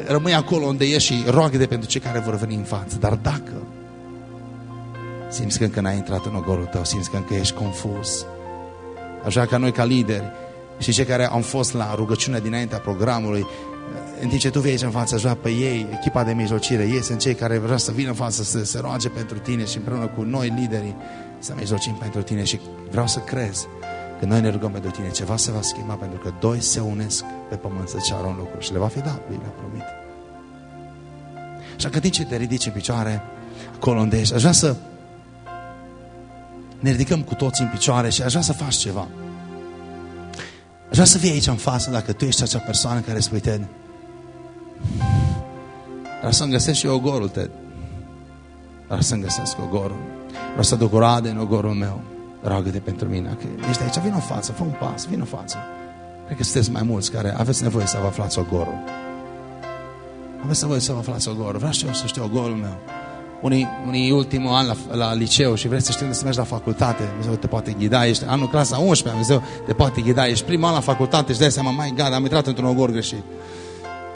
rămâi acolo unde ești și roagă de pentru cei care vor veni în față. Dar dacă simți că încă n-ai intrat în ogorul tău, simți că încă ești confuz, așa ca noi ca lideri și cei care am fost la rugăciune dinaintea programului, în timp ce tu vei aici în față, aș vrea pe ei, echipa de mijlocire, ei sunt cei care vreau să vină în față să se roage pentru tine și împreună cu noi, liderii, să mijlocim pentru tine și vreau să crezi că noi ne rugăm pentru tine, ceva se va schimba pentru că doi se unesc pe pământ să ceară un lucru și le va fi dat, Biblia promit. Așa că din ce te ridici în picioare, acolo unde ești, aș vrea să ne ridicăm cu toți în picioare și aș vrea să faci ceva. Aș vrea să vii aici în față dacă tu ești acea persoană care spui, Ted, vreau să-mi găsesc și ogorul, Ted. Vreau să-mi găsesc ogorul. Vreau să duc rade în ogorul meu. Roagă-te pentru mine. Că ești aici, vin în față, fă un pas, vin în față. Cred că sunteți mai mulți care aveți nevoie să vă aflați ogorul. Aveți nevoie să vă aflați ogorul. Vreau și eu să știu ogorul meu. Unii, unii ultimul an la, la liceu și vreți să știi unde să mergi la facultate. Dumnezeu te poate ghida. Ești anul clasa 11, Dumnezeu te poate ghida. Ești primul an la facultate și dai seama, mai gata, am intrat într-un ogor greșit.